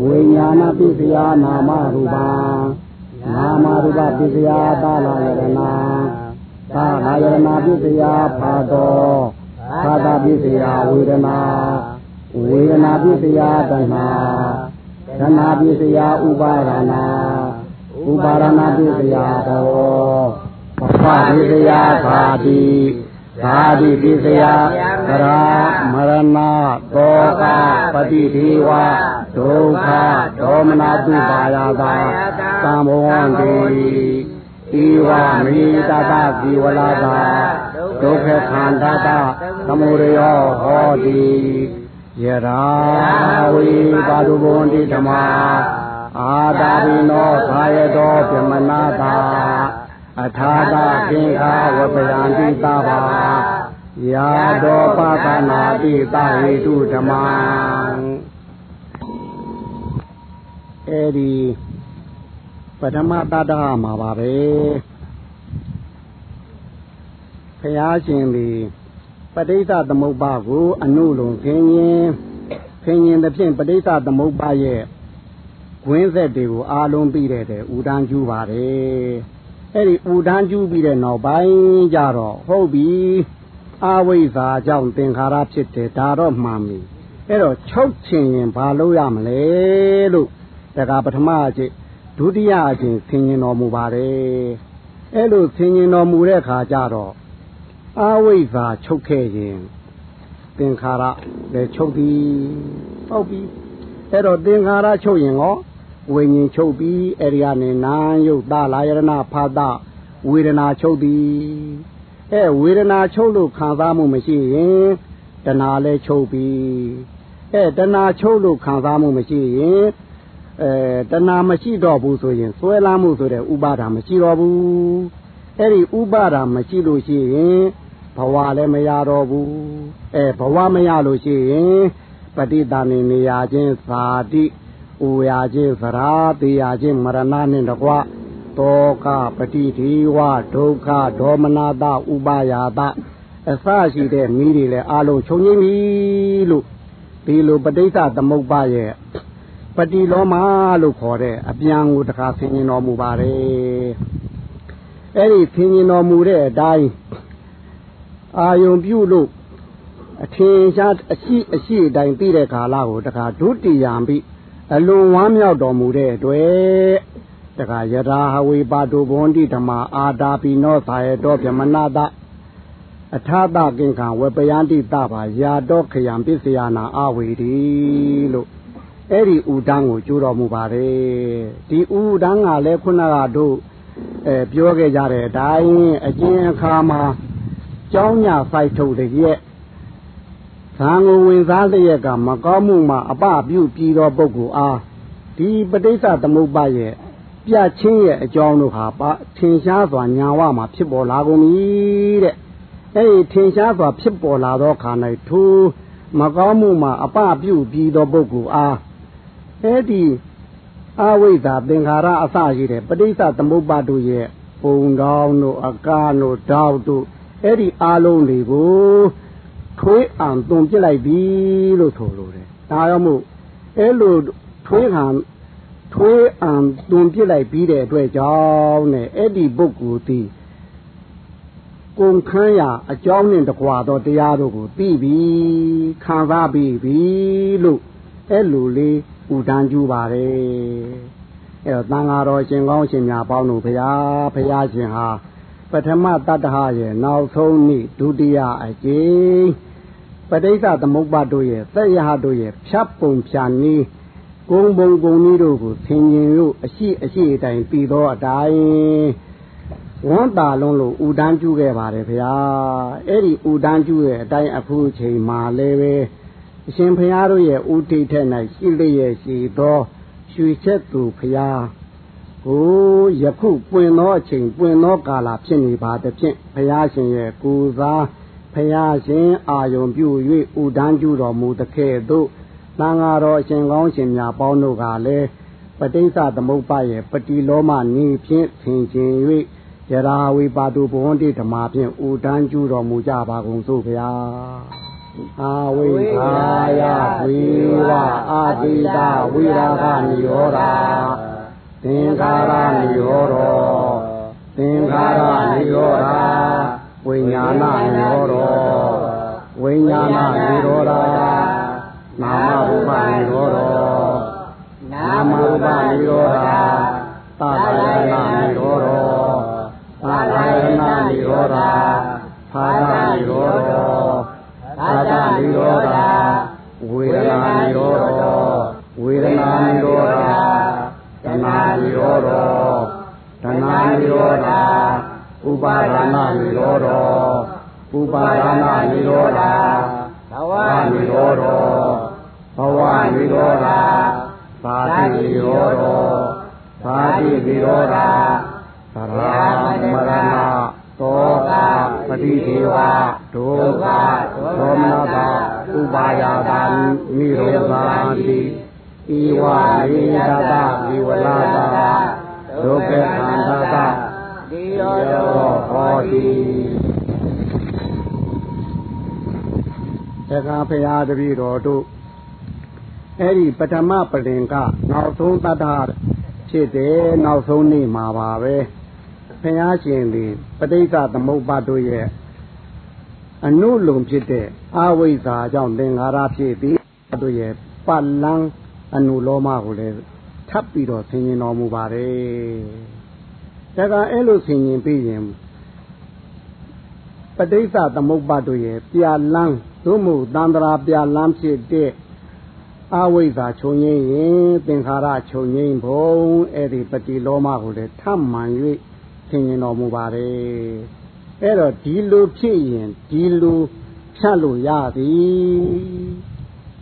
ဝိညာဏပိစယနာမရူပနာမရူပပိစယသာလယရဏသာလယရဏပိစယဖာတောဖာတာပိစယဝေဒနာဝေဒနာပိစယတဏှာ တဏှာပိစယဥပါဒနာဥပါရဏပိစယာတော်ပပပိစယာခာတိဓာတိပိစယာသရမရဏတောကပတိဒေဝဒုက္ခဒေါမနတုပါယတာသံဘောဝံတိဤဝမိတတဇီဝလာတာဒဒုက္ခခန္ဓာတသမုဒယောဟောတိ ယရာဝိပါဒုဘုံတိဓမ္မာအာတာရိနောသာယတောပြမနာတာအထာတာသင်္ခါဝပယံတိသဘာယာတောပသနာတိသဟိတုဓမ္မံအဲဒီပထမတတ္တမှာပါပဲဖျားရှင်သည်ပ ဋိစ္စသမုပ္ပါကိုအနုလုံခင်းရင်ခင်းရင်တစ်ဖြင့်ပဋိစ္စသမုပ္ပါရဲ့ဝင်းဆက်တွေကိုအာလုံးပြီးတဲ့တဲ့ဥဒန်းကျူးပါတယ်အဲ့ဒီဥဒန်းကျူးပြီးတဲ့နောက်ပိုင်းကြတော့ဟုတ်ပြီအဝိဇ္ဇာကြောင့်သင်္ခါရဖြစ်တယ်ဒါတော့မှန်ပြီအဲ့တော့ချုပ်ချင်ရင်ဘာလုပ်ရမလဲလို့တခါပထမအကျင့်ဒုတိယအကျင့်သင်ញင်တော်မူပါတယ်အဲ့လိုသင်ញင်တော်မူတဲ့အခါကျတော့ အဝိဇ္ဇာချုပ်ခဲ့ရင်သင်္ခါရလည်းချုပ်သည်ဟုတ်ပြီအဲ့တော့သင်္ခါရချုပ်ရင်ရောဝိညာဉ်ချုပ်ပြီးအဲ့ဒီကနေနာယုတ်တလာယရဏဖသဝေဒနာချုပ်သည်အဲဝေဒနာချုပ်လို့ခံစားမှုမရှိရင်တဏှာလည်းချုပ်ပြီးအဲတဏှာချုပ်လို့ခံစားမှုမရှိရင်အဲတဏှာမရှိတော့ဘူးဆိုရင်စွဲလာမှုဆိုတဲ့ဥပါဒါမရှိတော့ဘူးအဲ့ဒီဥပါဒါမရှိလို့ရှိရင် ဘဝလည်းမရတော့ဘူးအဲဘဝမရလို့ရှိရင်ပဋိသန္ဓေနေရခြင်းဇာတိဥရာခြင်းသရာတေရခြင်းမရဏနဲ့တကွတောကပฏิဒီဝဒုက္ခဒေါမနာတဥပါယာတအစရှိတဲ့မိတွေလည်းအလုံးချုပ်ငိမ့်ပြီလို့ဒီလိုပဋိစ္စသမုပ္ပါရဲ့ပฏิလောမလို့ခေါ်တဲ့အပြန်ကိုတခါဆင်ញင်တော်မူပါတယ်အဲ့ဒီဆင်ញင်တော်မူတဲ့အတိုင်း အာယုံပြုလို့အထင်ရှားအရှိအရှိအတိုင်းပြီးတဲ့ကာလကိုတခါဒုတိယံပြီးအလွန်ဝမ်းမြောက်တော်မူတဲ့အတွက်တခါယရာဟဝေပါတုဘွန်တိဓမ္မာအာတာပိနောသာယတောဗြမနာတအထာတကင်္ခံဝေပယန္တိတပါယာတောခယံပစ္စယနာအဝေတိလို့အဲ့ဒီဥဒန်းကိုကျိုးတော်မူပါတယ်ဒီဥဒန်းကလည်းခုနကတို့အဲပြောခဲ့ကြတဲ့အတိုင်းအကျဉ်းအခါမှာ ကြောင်းညာဖိုက်ထုတ်တဲ့ရဲ့ဇံကိုဝင်စားတဲ့ရက်ကမကောင်းမှုမှာအပပြုပြီးသောပုဂ္ဂိုလ်အားဒီပဋိစ္စသမုပ္ပါရဲ့ပြချင်းရဲ့အကြောင်းတို့ဟာပါထင်ရှားစွာညာဝမှာဖြစ်ပေါ်လာကုန်ပြီတဲ့အဲဒီထင်ရှားစွာဖြစ်ပေါ်လာသောခါ၌ထိုမကောင်းမှုမှာအပပြုပြီးသောပုဂ္ဂိုလ်အားအဲဒီအဝိဇ္ဇာသင်္ခါရအစရှိတဲ့ပဋိစ္စသမုပ္ပါတို့ရဲ့ပုံတော်တို့အကားတို့တောက်တို့ အဲ့ဒီအာလုံးတွေကိုထွေးအောင်တုံပြစ်လိုက်ပြီလို့ဆိုလိုတယ်ဒါကြောင့်မို့အဲ့လိုထွေးခံထွေးအောင်တုံပြစ်လိုက်ပြီးတဲ့အတွက်ကြောင့်နဲ့အဲ့ဒီပုဂ္ဂိုလ်သည်ကုန်ခန်းရာအကြောင်းနဲ့တကွာသောတရားတို့ကိုသိပြီခံစားပြီးပြီလို့အဲ့လိုလေးဥဒန်းကျူပါတယ်အဲ့တော့တန်ဃာတော်ရှင်ကောင်းရှင်များပေါင်းတို့ဘုရားဘုရားရှင်ဟာ ပထမတတ္တဟရဲ့နောက်ဆုံးနေ့ဒုတိယအကျိပဋိစ္စသမုပ္ပါတို့ရဲ့သက်ရဟတို့ရဲ့ဖြတ်ပုံဖြာနည်းဂုံဘုံဂုံနည်းတို့ကိုသင်ရင်လို့အရှိအရှိအတိုင်းပြီးသောအတိုင်းဝမ်းတာလုံးလို့ဥဒန်းကျူးခဲ့ပါတယ်ဗျာအဲ့ဒီဥဒန်းကျူးရဲ့အတိုင်းအခုချိန်မှာလည်းပဲအရှင်ဘုရားတို့ရဲ့ဥဒိဋ္ဌ၌ရှိလျက်ရှိသောရွှေချက်သူဘုရား ကိုယခုပွင့်သောအချိန်ပွင့်သောကာလဖြစ်နေပါသဖြင့်ဘုရားရှင်ရဲ့ကိုယ်စားဘုရားရှင်အာယုံပြု၍ဥဒန်းကျူတော်မူသကဲ့သို့သံဃာတော်အရှင်ကောင်းရှင်များပေါင်းတို့ကလည်းပဋိစ္စသမုပ္ပါရဲ့ပတိလောမနေဖြင့်သင်ခြင်း၍ယရာဝိပါတုဘဝန္တိဓမ္မာဖြင့်ဥဒန်းကျူတော်မူကြပါကုန်စို့ဗျာအာဝိဟာယဝိဝအာတိတဝိရာဂနိရောဓာ သင်္ခါရနိရောဓောသင်္ခါရနိရောဓာဝိညာဏနိရောဓောဝိညာဏနိရောဓာနာမရူပနိရောဓောနာမရူပနိရောဓာသတ္တယနာနိရောဓောသတ္တယနာနိရောဓာသာသနိရောဓောသာသနိရောဓာဝေဒနာနိရောဓောဝေဒနာနိရော နိရောဓာဥပါဒနာနိရောဓောဥဥပါဒနာနိရောဓဘဝနိရောဓဘဝနိရောဓသာတိနိရောဓသာတိနိရောဓသရမရဏသောကပတိဒေဝဒုက္ခသောမနတာဥပါယတာနိရောဓာတိဤဝနိယတဒီဝလာတာ ဒုက္ခခန္ဓာတာဒီရောဟောတိတက္ကဖရာတပည့်တော်တို့အဲ့ဒီပထမပလင်ကနောက်ဆုံးတတ္တဖြစ်တယ်နောက်ဆုံးနေ့မှာပါပဲဖရာရှင်ဒီပဋိစ္စသမုပ္ပါတို့ရဲ့အနုလုံဖြစ်တဲ့အဝိဇ္ဇာကြောင့်သင်္ခါရဖြစ်ပြီးတို့ရဲ့ပတ်လန်းအနုလောမကိုလည်း ထပ်ပြီးတော့ဆင်ញင်တော်မူပါတယ်ဒါကအဲ့လိုဆင်ញင်ပြီးရင်ပဋိစ္စသမုပ္ပါတို့ရဲ့ပြလန်းသို့မဟုတ်တန္တရာပြလန်းဖြစ်တဲ့အဝိဇ္ဇာချုပ်ငိမ့်ရင်သင်္ခါရချုပ်ငိမ့်ဖို့အဲ့ဒီပฏิလောမကိုလည်းထပ်မှန်၍ဆင်ញင်တော်မူပါတယ်အဲ့တော့ဒီလိုဖြစ်ရင်ဒီလိုဖြတ်လို့ရသည်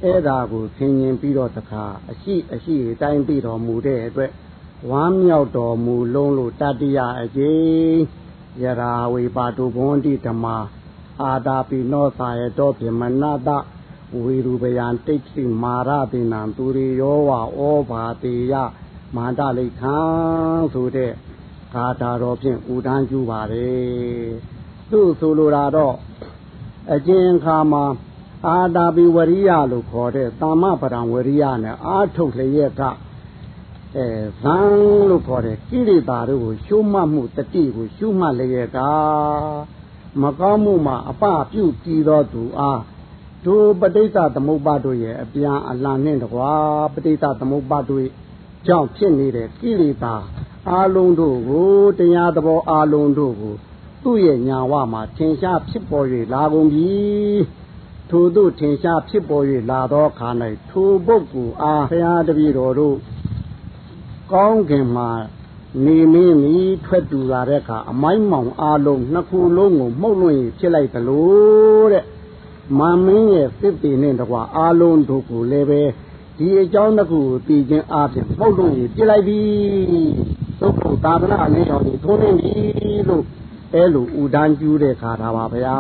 အဲ့ဒါကိုဆင်ញင်ပြီးတော့တခါအရှိအရှိတိုင်းပြီးတော်မူတဲ့အတွက်ဝမ်းမြောက်တော်မူလုံးလို့တတိယအကျိယရာဝေပါတုဘွန်တိဓမ္မာအာတာပိနောသာယတောပြမနတဝေရူပယံတိတ်တိမာရတိနံသူရိယောဝဩဘာတေယမန္တလိခံဆိုတဲ့ဂါထာတော်ဖြင့်ဥဒန်းကျူပါတယ်သူ့ဆိုလိုတာတော့အကျဉ်ခါမှာ အာတာပိဝရိယလို့ခေါ်တဲ့တာမပရံဝရိယနဲ့အာထုတ်လျက်ကအဲဇံလို့ခေါ်တဲ့ကိရိတာတို့ကိုရှုမှတ်မှုတတိကိုရှုမှတ်လျက်ကမကောင်းမှုမှာအပပြုကြည်တော်သူအားဒုပဋိစ္စသမုပ္ပါတို့ရဲ့အပြန်အလှန်နဲ့တကွာပဋိစ္စသမုပ္ပါတို့ကြောင့်ဖြစ်နေတဲ့ကိလေသာအာလုံးတို့ကိုတရားသဘောအာလုံးတို့ကို သူ့ရဲ့ညာဝမှာထင်ရှားဖြစ်ပေါ်၍လာကုန်ပြီ ထို့သို့ထင်ရှားဖြစ်ပေါ်၍လာသောခါ၌ထိုပုဂ္ဂိုလ်အားဘုရားတပည့်တော်တို့ကောင်းကင်မှာနေမင်းမီထွက်တူလာတဲ့အခါအမိုင်းမောင်အာလုံးနှစ်ခုလုံးကိုမှုတ်လွင့်ဖြစ်လိုက်သလိုတဲ့မမင်းရဲ့စစ်ပင်နဲ့တကွာအာလုံးတို့ကိုလည်းပဲဒီအကြောင်းတစ်ခုကိုသိခြင်းအပြင်မှုတ်လွင့်ပြလိုက်ပြီသုတ်ဖို့သာသနာလေးတော်ကြီးထုံးနေပြီလို့အဲလိုဥဒန်းကျူးတဲ့ခါတာပါဗျာ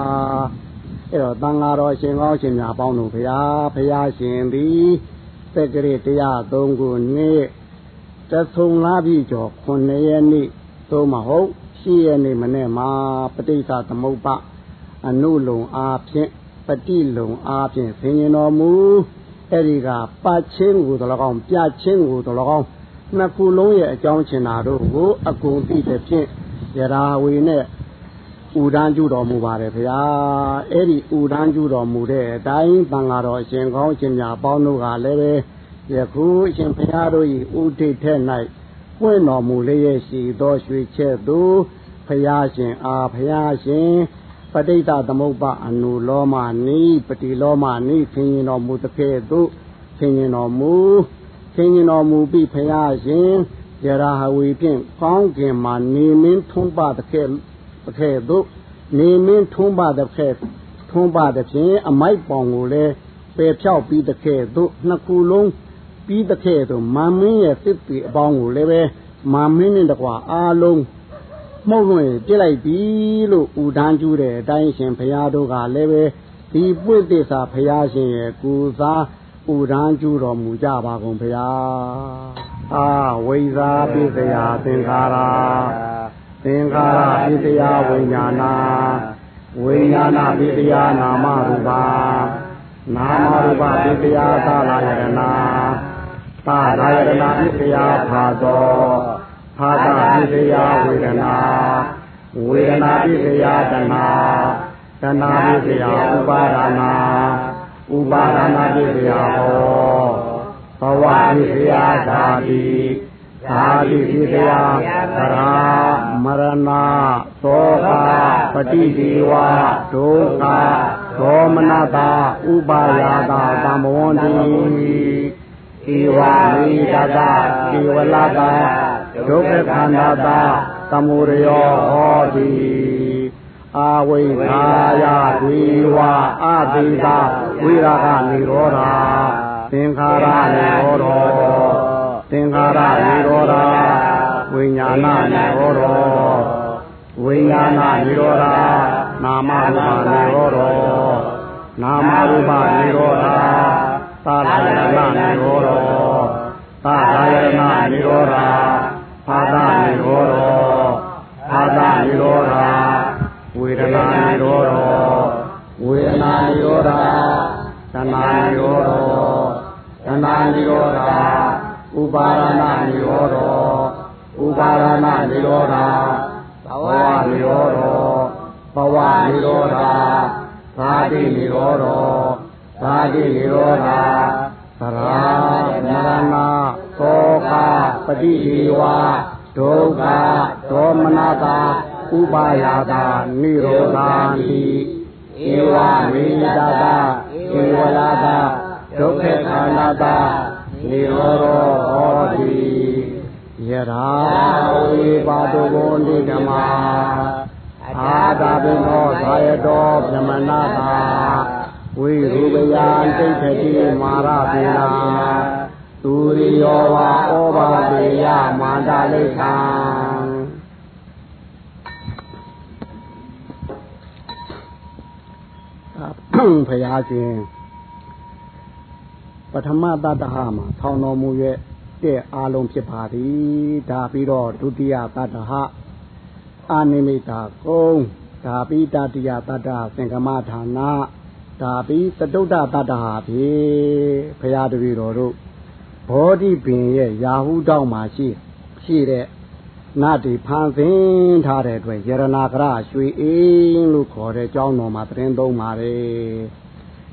အဲ့တော့တန်ဃာတော်ရှင်ကောင်းရှင်များပေါင်းတို့ဗျာဘုရားရှင်သည်သက်ကရေတရား၃ခုနှစ်တဆုံလာပြီကျော်9ရက်နေ့သို့မဟုတ်10ရက်နေ့မနေ့မှာပဋိစ္စသမုပ္ပါအနုလုံအားဖြင့်ပฏิလုံအားဖြင့်ဆင်ញင်တော်မူအဲ့ဒီကပတ်ချင်းကိုတော်ကောင်းပြချင်းကိုတော်ကောင်းနှစ်ခုလုံးရဲ့အကြောင်းချင်တာတို့ကိုအကုန်သိတဲ့ဖြင့်ယရာဝေနဲ့ ဥဒန်းကျူတော်မူပါတယ်ဗျာအဲ့ဒီဥဒန်းကျူတော်မူတဲ့အတိုင်းတန်ဃာတော်အရှင်ကောင်းရှင်များပေါင်းတို့ကလည်းပဲယခုအရှင်ဘုရားတို့၏ဥဒိဋ္ဌဲ့၌ပွင့်တော်မူလျက်ရှိသောရွှေချက်သူဘုရားရှင်အားဘုရားရှင်ပဋိတသမုပ္ပါအနုလောမနိပတိလောမနိဆင်ရင်တော်မူတဲ့ကဲ့သို့ဆင်ရင်တော်မူဆင်ရင်တော်မူပြီးဘုရားရှင်ယရာဟဝီဖြင့်ကောင်းကင်မှာနေမင်းထုံးပါ တဲ့ကဲ့ကဲ့သို့နေမင်းထုံးပါတဲ့ကဲ့ထုံးပါတဲ့ဖြင့်အမိုက်ပေါင်ကိုလည်းပယ်ဖြောက်ပြီးတဲ့ကဲ့သို့နှစ်ခုလုံးပြီးတဲ့ကဲ့သို့မာမင်းရဲ့စစ်တီအပေါင်းကိုလည်းပဲမာမင်းနဲ့တကွာအားလုံးမှုတ်လွင်ပြစ်လိုက်ပြီလို့ဥဒန်းကျူးတဲ့အတိုင်းရှင်ဘုရားတို့ကလည်းပဲဒီပွင့်သစ္စာဘုရားရှင်ရဲ့ကိုစားဥဒန်းကျူးတော်မူကြပါကုန်ဘုရားအာဝိဇာပိစယသင်္ခါရ သင်္ခါရပိစယဝိညာဏဝိညာဏပိစယနာမရူပါနာမရူပပိစယသလာယရဏသာရယရဏပိစယဖာသောဖာတာပိစယဝေဒနာဝေဒနာပိစယတဏတဏပိစယဥပါဒနာဥပါဒနာပိစယဟောဘဝပိစယဓာတိဓာတိပိစယသရာ မရဏသောကပฏิဒီဝဒုက္ခဒေါမနတာဥပါယတာသံဘဝန္တိဧဝမိတတဧဝလတာဒုက္ခခန္ဓာတာသမုရယောဟောတိအာဝိခာယဝေဝအတိတာဝိရာဂနိရောဓသင်္ခါရနိရောဓသင်္ခါရနိရောဓ ဝိညာဏနိရောဓဝိညာဏနိရောဓနာမရူပနိရောဓနာမရူပနိရောဓသာရဏနိရောဓသာရဏနိရောဓဘာသာနိရောဓဘာသာနိရောဓဝေဒနာနိရောဓဝေဒနာနိရောဓသနာနိရောဓသနာနိရောဓဥပါရဏနိရောဓ ဥပါရဏနိရောဓဘဝနိရောဓဘဝနိရောဓသာတိနိရောဓသာတိနိရောဓသရာမရဏသောကပฏิဒီဝဒုက္ခဒေါမနတာဥပါယတာနိရောဓာတိဧဝမေတတာဧဝလာတာဒုက္ခခန္ဓာတာနိရောဓဟောတိ ယရာဝေပါတုဘုံဒီဓမ္မာအာတာပိနောသာယတောဗြဟ္မဏတာဝိရူပယံတိဋ္ဌတိမာရပေနာသူရိယောဝါဩဘာပေယမန္တလိခံဖရာရှင်ပထမတတဟမှာထောင်တော်မူရဲ့ တဲ့အာလုံးဖြစ်ပါသည်ဒါပြီးတော့ဒုတိယတတဟအာနိမိတာကုံဒါပြီးတတိယတတဟသင်္ကမဌာနဒါပြီးသတုဒ္ဒတတဟဖြင့်ဖရာတပည့်တော်တို့ဘောဓိပင်ရဲ့ရာဟုတောက်မှာရှိရှိတဲ့နတ်ဒီဖန်ဆင်းထားတဲ့အတွက်ယရနာကရရွှေအင်းလို့ခေါ်တဲ့ကျောင်းတော်မှာသတင်းသုံးပါတယ်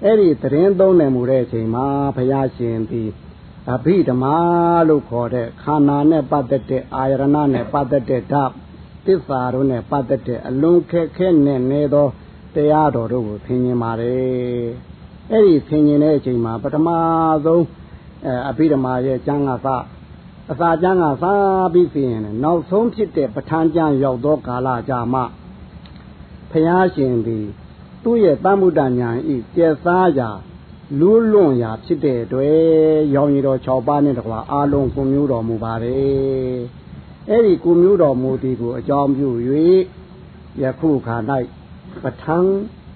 အဲ့ဒီသတင်းသုံးနေမှုတဲ့အချိန်မှာဘုရားရှင်သည် အဘိဓမ္မာလို့ခေါ်တဲ့ခန္ဓာနဲ့ပတ်သက်တဲ့အာယရဏနဲ့ပတ်သက်တဲ့ဓာတ်သစ္စာတို့နဲ့ပတ်သက်တဲ့အလွန်ခက်ခဲနဲ့နေသောတရားတော်တို့ကိုသင်ញင်ပါတယ်အဲ့ဒီသင်ញင်တဲ့အချိန်မှာပထမဆုံးအဘိဓမ္မာရဲ့ကျမ်းဂါသအစာကျမ်းကစားပြီးပြင်တယ်နောက်ဆုံးဖြစ်တဲ့ပဋ္ဌာန်းကျမ်းရောက်သောကာလကြာမှဖျားရှင်သည်သူ့ရဲ့တမ္မုဒ္ဒညာဤကျက်စားရာ လူးလွန်ရာဖြစ်တဲ့အတွက်ရောင်ရည်တော်6ပါးနဲ့တကွာအာလုံးကုမျိုးတော်မူပါတယ်အဲ့ဒီကုမျိုးတော်မူသည်ကိုအကြောင်းပြု၍ယခုခါ၌ပဋ္ဌာန်း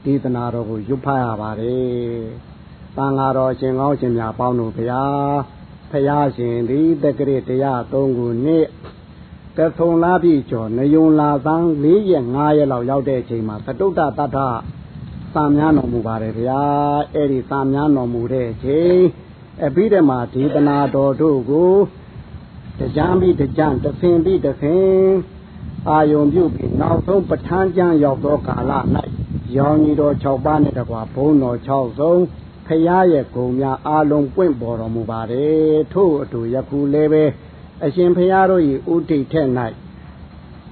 ဒေသနာတော်ကိုရွတ်ဖတ်ရပါတယ်။တန်ဃာတော်ရှင်ကောင်းရှင်များပေါင်းတို့ဗျာဖရာရှင်သည်တက္ကရာတရား၃ခုနှစ်တထုံလာပြီကျော်နယုံလာသန်း၄ရက်၅ရက်လောက်ရောက်တဲ့အချိန်မှာသတုတ္တတတ္ထ သာမြန်းတော်မူပါတယ်ဗျာအဲ့ဒီသာမြန်းတော်မူတဲ့အချိန်အပြီးတည်းမှာဒေသနာတော်တို့ကိုတရားပြီးတရားတဆင်ပြီးတဆင်အာယုံပြုပြီးနောက်ဆုံးပဋ္ဌာန်းကျမ်းရောက်သောကာလ၌ရောင်ကြီးတော်6ပါးနဲ့တကွာဘုံတော်6ဆုံးဖရာရဲ့ဂုံများအာလုံးပွင့်ပေါ်တော်မူပါတယ်ထို့အတူယခုလည်းပဲအရှင်ဖရာတို့၏ဥဒိဋ္ဌဲ့၌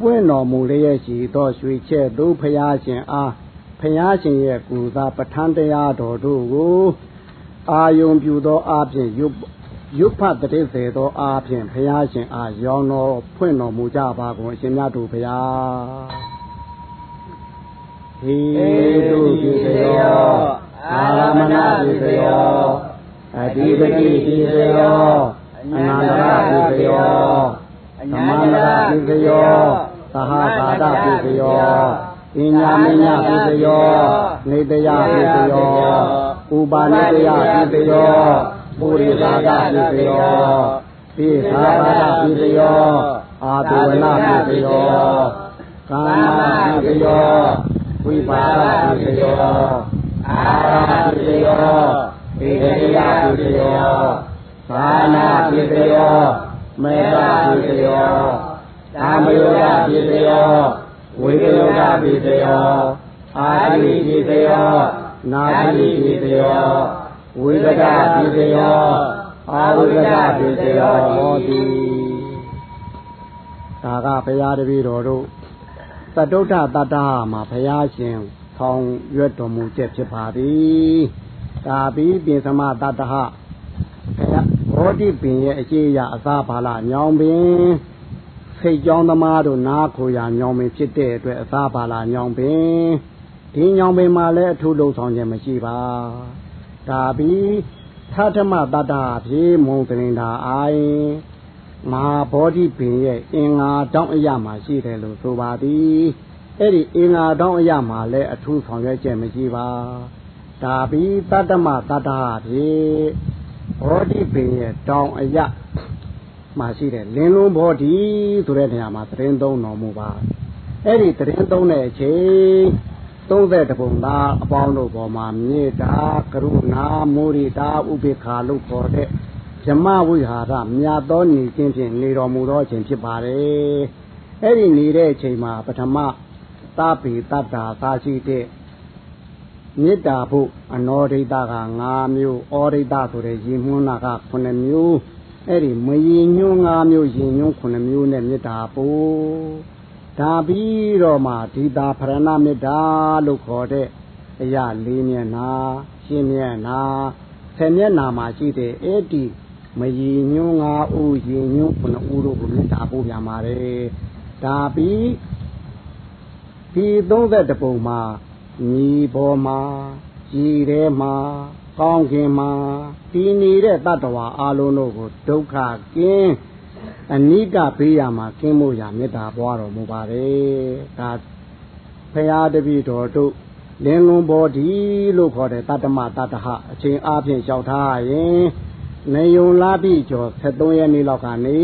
ပွင့်တော်မူလျက်ရှိသောရွှေချက်သို့ဖရာရှင်အား ဖရာရှင်ရဲ့ကုသာပဋ္ဌာန်းတရားတော်တို့ကိုအာယုံပြုသောအပြင်ရွရွဖတ်တည်းစေသောအပြင်ဖရာရှင်အားရောင်းတော်ဖွင့်တော်မူကြပါကုန်အရှင်မြတ်တို့ဖရာဟေတုပိစယောအာရမဏပိစယောအတိပတိပိစယောအနန္တပိစယောသမန္တပိစယောသဟဘာဒပိစယော ပညာမညာပိစယောနေတယပိစယောဥပါနေတယပိစယောပုရိသာကပိစယောပိသာဘာဒပိစယောအာတုဝနာပိစယောကာမပိစယောဝိပါဒပိစယောအာရပိယောဣတိယပိယောသာနာပိယောမေတ္တာပိယောကာမယောဂပိယော ဝိကယောဂပိယောအာတိပိယောနာတိပိယောဝိဒကပိယောအာဝိဒကပိယောဟောတိဒါကဘုရားတပည့်တော်တို့သတ္တုဒ္ဒတတ္တမှာဘုရားရှင်ဆောင်ရွက်တော်မူချက်ဖြစ်ပါသည်ဒါပြီးပြင်သမတတ္တဟဘောဓိပင်ရဲ့အခြေအရာအစာဘာလညောင်ပင် စိတ်ကြောင်းသမားတို့နားခိုရာညောင်ပင်ဖြစ်တဲ့အတွက်အသာပါလာညောင်ပင်ဒီညောင်ပင်မှာလည်းအထူးလုံဆောင်ခြင်းမရှိပါဒါပြီးသတ္တမတတ္တဖြေမုံတင်တာအိုင်မဟာဘောဓိပင်ရဲ့အင်္ဂါတောင်းအရာမှာရှိတယ်လို့ဆိုပါသည်အဲ့ဒီအင်္ဂါတောင်းအရာမှာလည်းအထူးဆောင်ရွက်ခြင်းမရှိပါဒါပြီးတတ္တမတတ္တဖြေဘောဓိပင်ရဲ့တောင်းအရာ မှာရှိတယ်လင်းလုံးဘောဓိဆိုတဲ့နေရာမှာသတင်းသုံးတော်မူပါအဲ့ဒီသတင်းသုံးတဲ့အချိန်30ပုံသားအပေါင်းတို့ပေါ်မှာမေတ္တာကရုဏာမုရိတာဥပေက္ခာလို့ခေါ်တဲ့ဇမဝိဟာရမြတ်သောနေခြင်းဖြင့်နေတော်မူသောအချိန်ဖြစ်ပါတယ်အဲ့ဒီနေတဲ့အချိန်မှာပထမသပိတတ္တာသာရှိတဲ့မေတ္တာဖို့အနောဒိတက5မျိုးဩဒိတဆိုတဲ့ရည်မွန်းနာက9မျိုး အဲ့ဒီမရင်ညွန်း၅မျိုးရင်ညွန်း9မျိုးနဲ့မေတ္တာပို့ဒါပြီးတော့မှဒီတာဖရဏမေတ္တာလို့ခေါ်တဲ့အရာ၄မျက်နှာရှင်းမျက်နှာဆယ်မျက်နှာမှာရှိတဲ့အဲ့ဒီမရင်ညွန်း၅ဦးရင်ညွန်း9ဦးတို့ကိုမေတ္တာပို့ပြန်ပါတယ်ဒါပြီးဒီ30ပုံမှာညီပေါ်မှာကြည်ထဲမှာ ကောင်းခင်မှာတည်နေတဲ့တ attva အာလုံးတို့ကိုဒုက္ခကင်းအနိကဘေးရမှာကင်းဖို့ရမေတ္တာပွားတော်မူပါတယ်ဒါဖရာတပည့်တော်တို့လင်းလုံးဘောဒီလို့ခေါ်တဲ့တတ္တမတတ္တဟအချိန်အားဖြင့်လျှောက်ထားရင်နေယုံလာပြီကျော်73ရက်နေ့လောက်ကနေ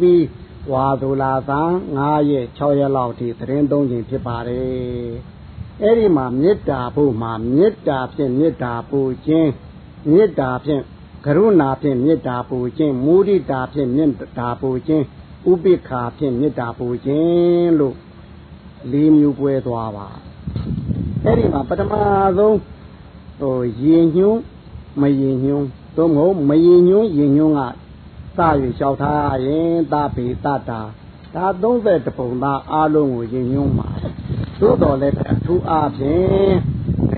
ပြီးဝါသူလာသံ9ရက်6ရက်လောက်ထိသတင်းသုံးချိန်ဖြစ်ပါတယ် အဲ့ဒီမှာမေတ္တာဖို့မှာမေတ္တာဖြင့်မေတ္တာပို့ခြင်းမေတ္တာဖြင့်ကရုဏာဖြင့်မေတ္တာပို့ခြင်းမုဒိတာဖြင့်မေတ္တာပို့ခြင်းဥပိ္ပခာဖြင့်မေတ္တာပို့ခြင်းလို့လေးမျိုးပွဲသွားပါအဲ့ဒီမှာပထမဆုံးဟိုရင်ညွန်းမရင်ညွန်းသို့မဟုတ်မရင်ညွန်းရင်ညွန်းကစ၍လျှောက်ထားရင်သဗေတတာဒါ30ပုံသားအားလုံးကိုရင်ညွန်းပါသို့တော်လည်းအ ထူးအားဖြင့်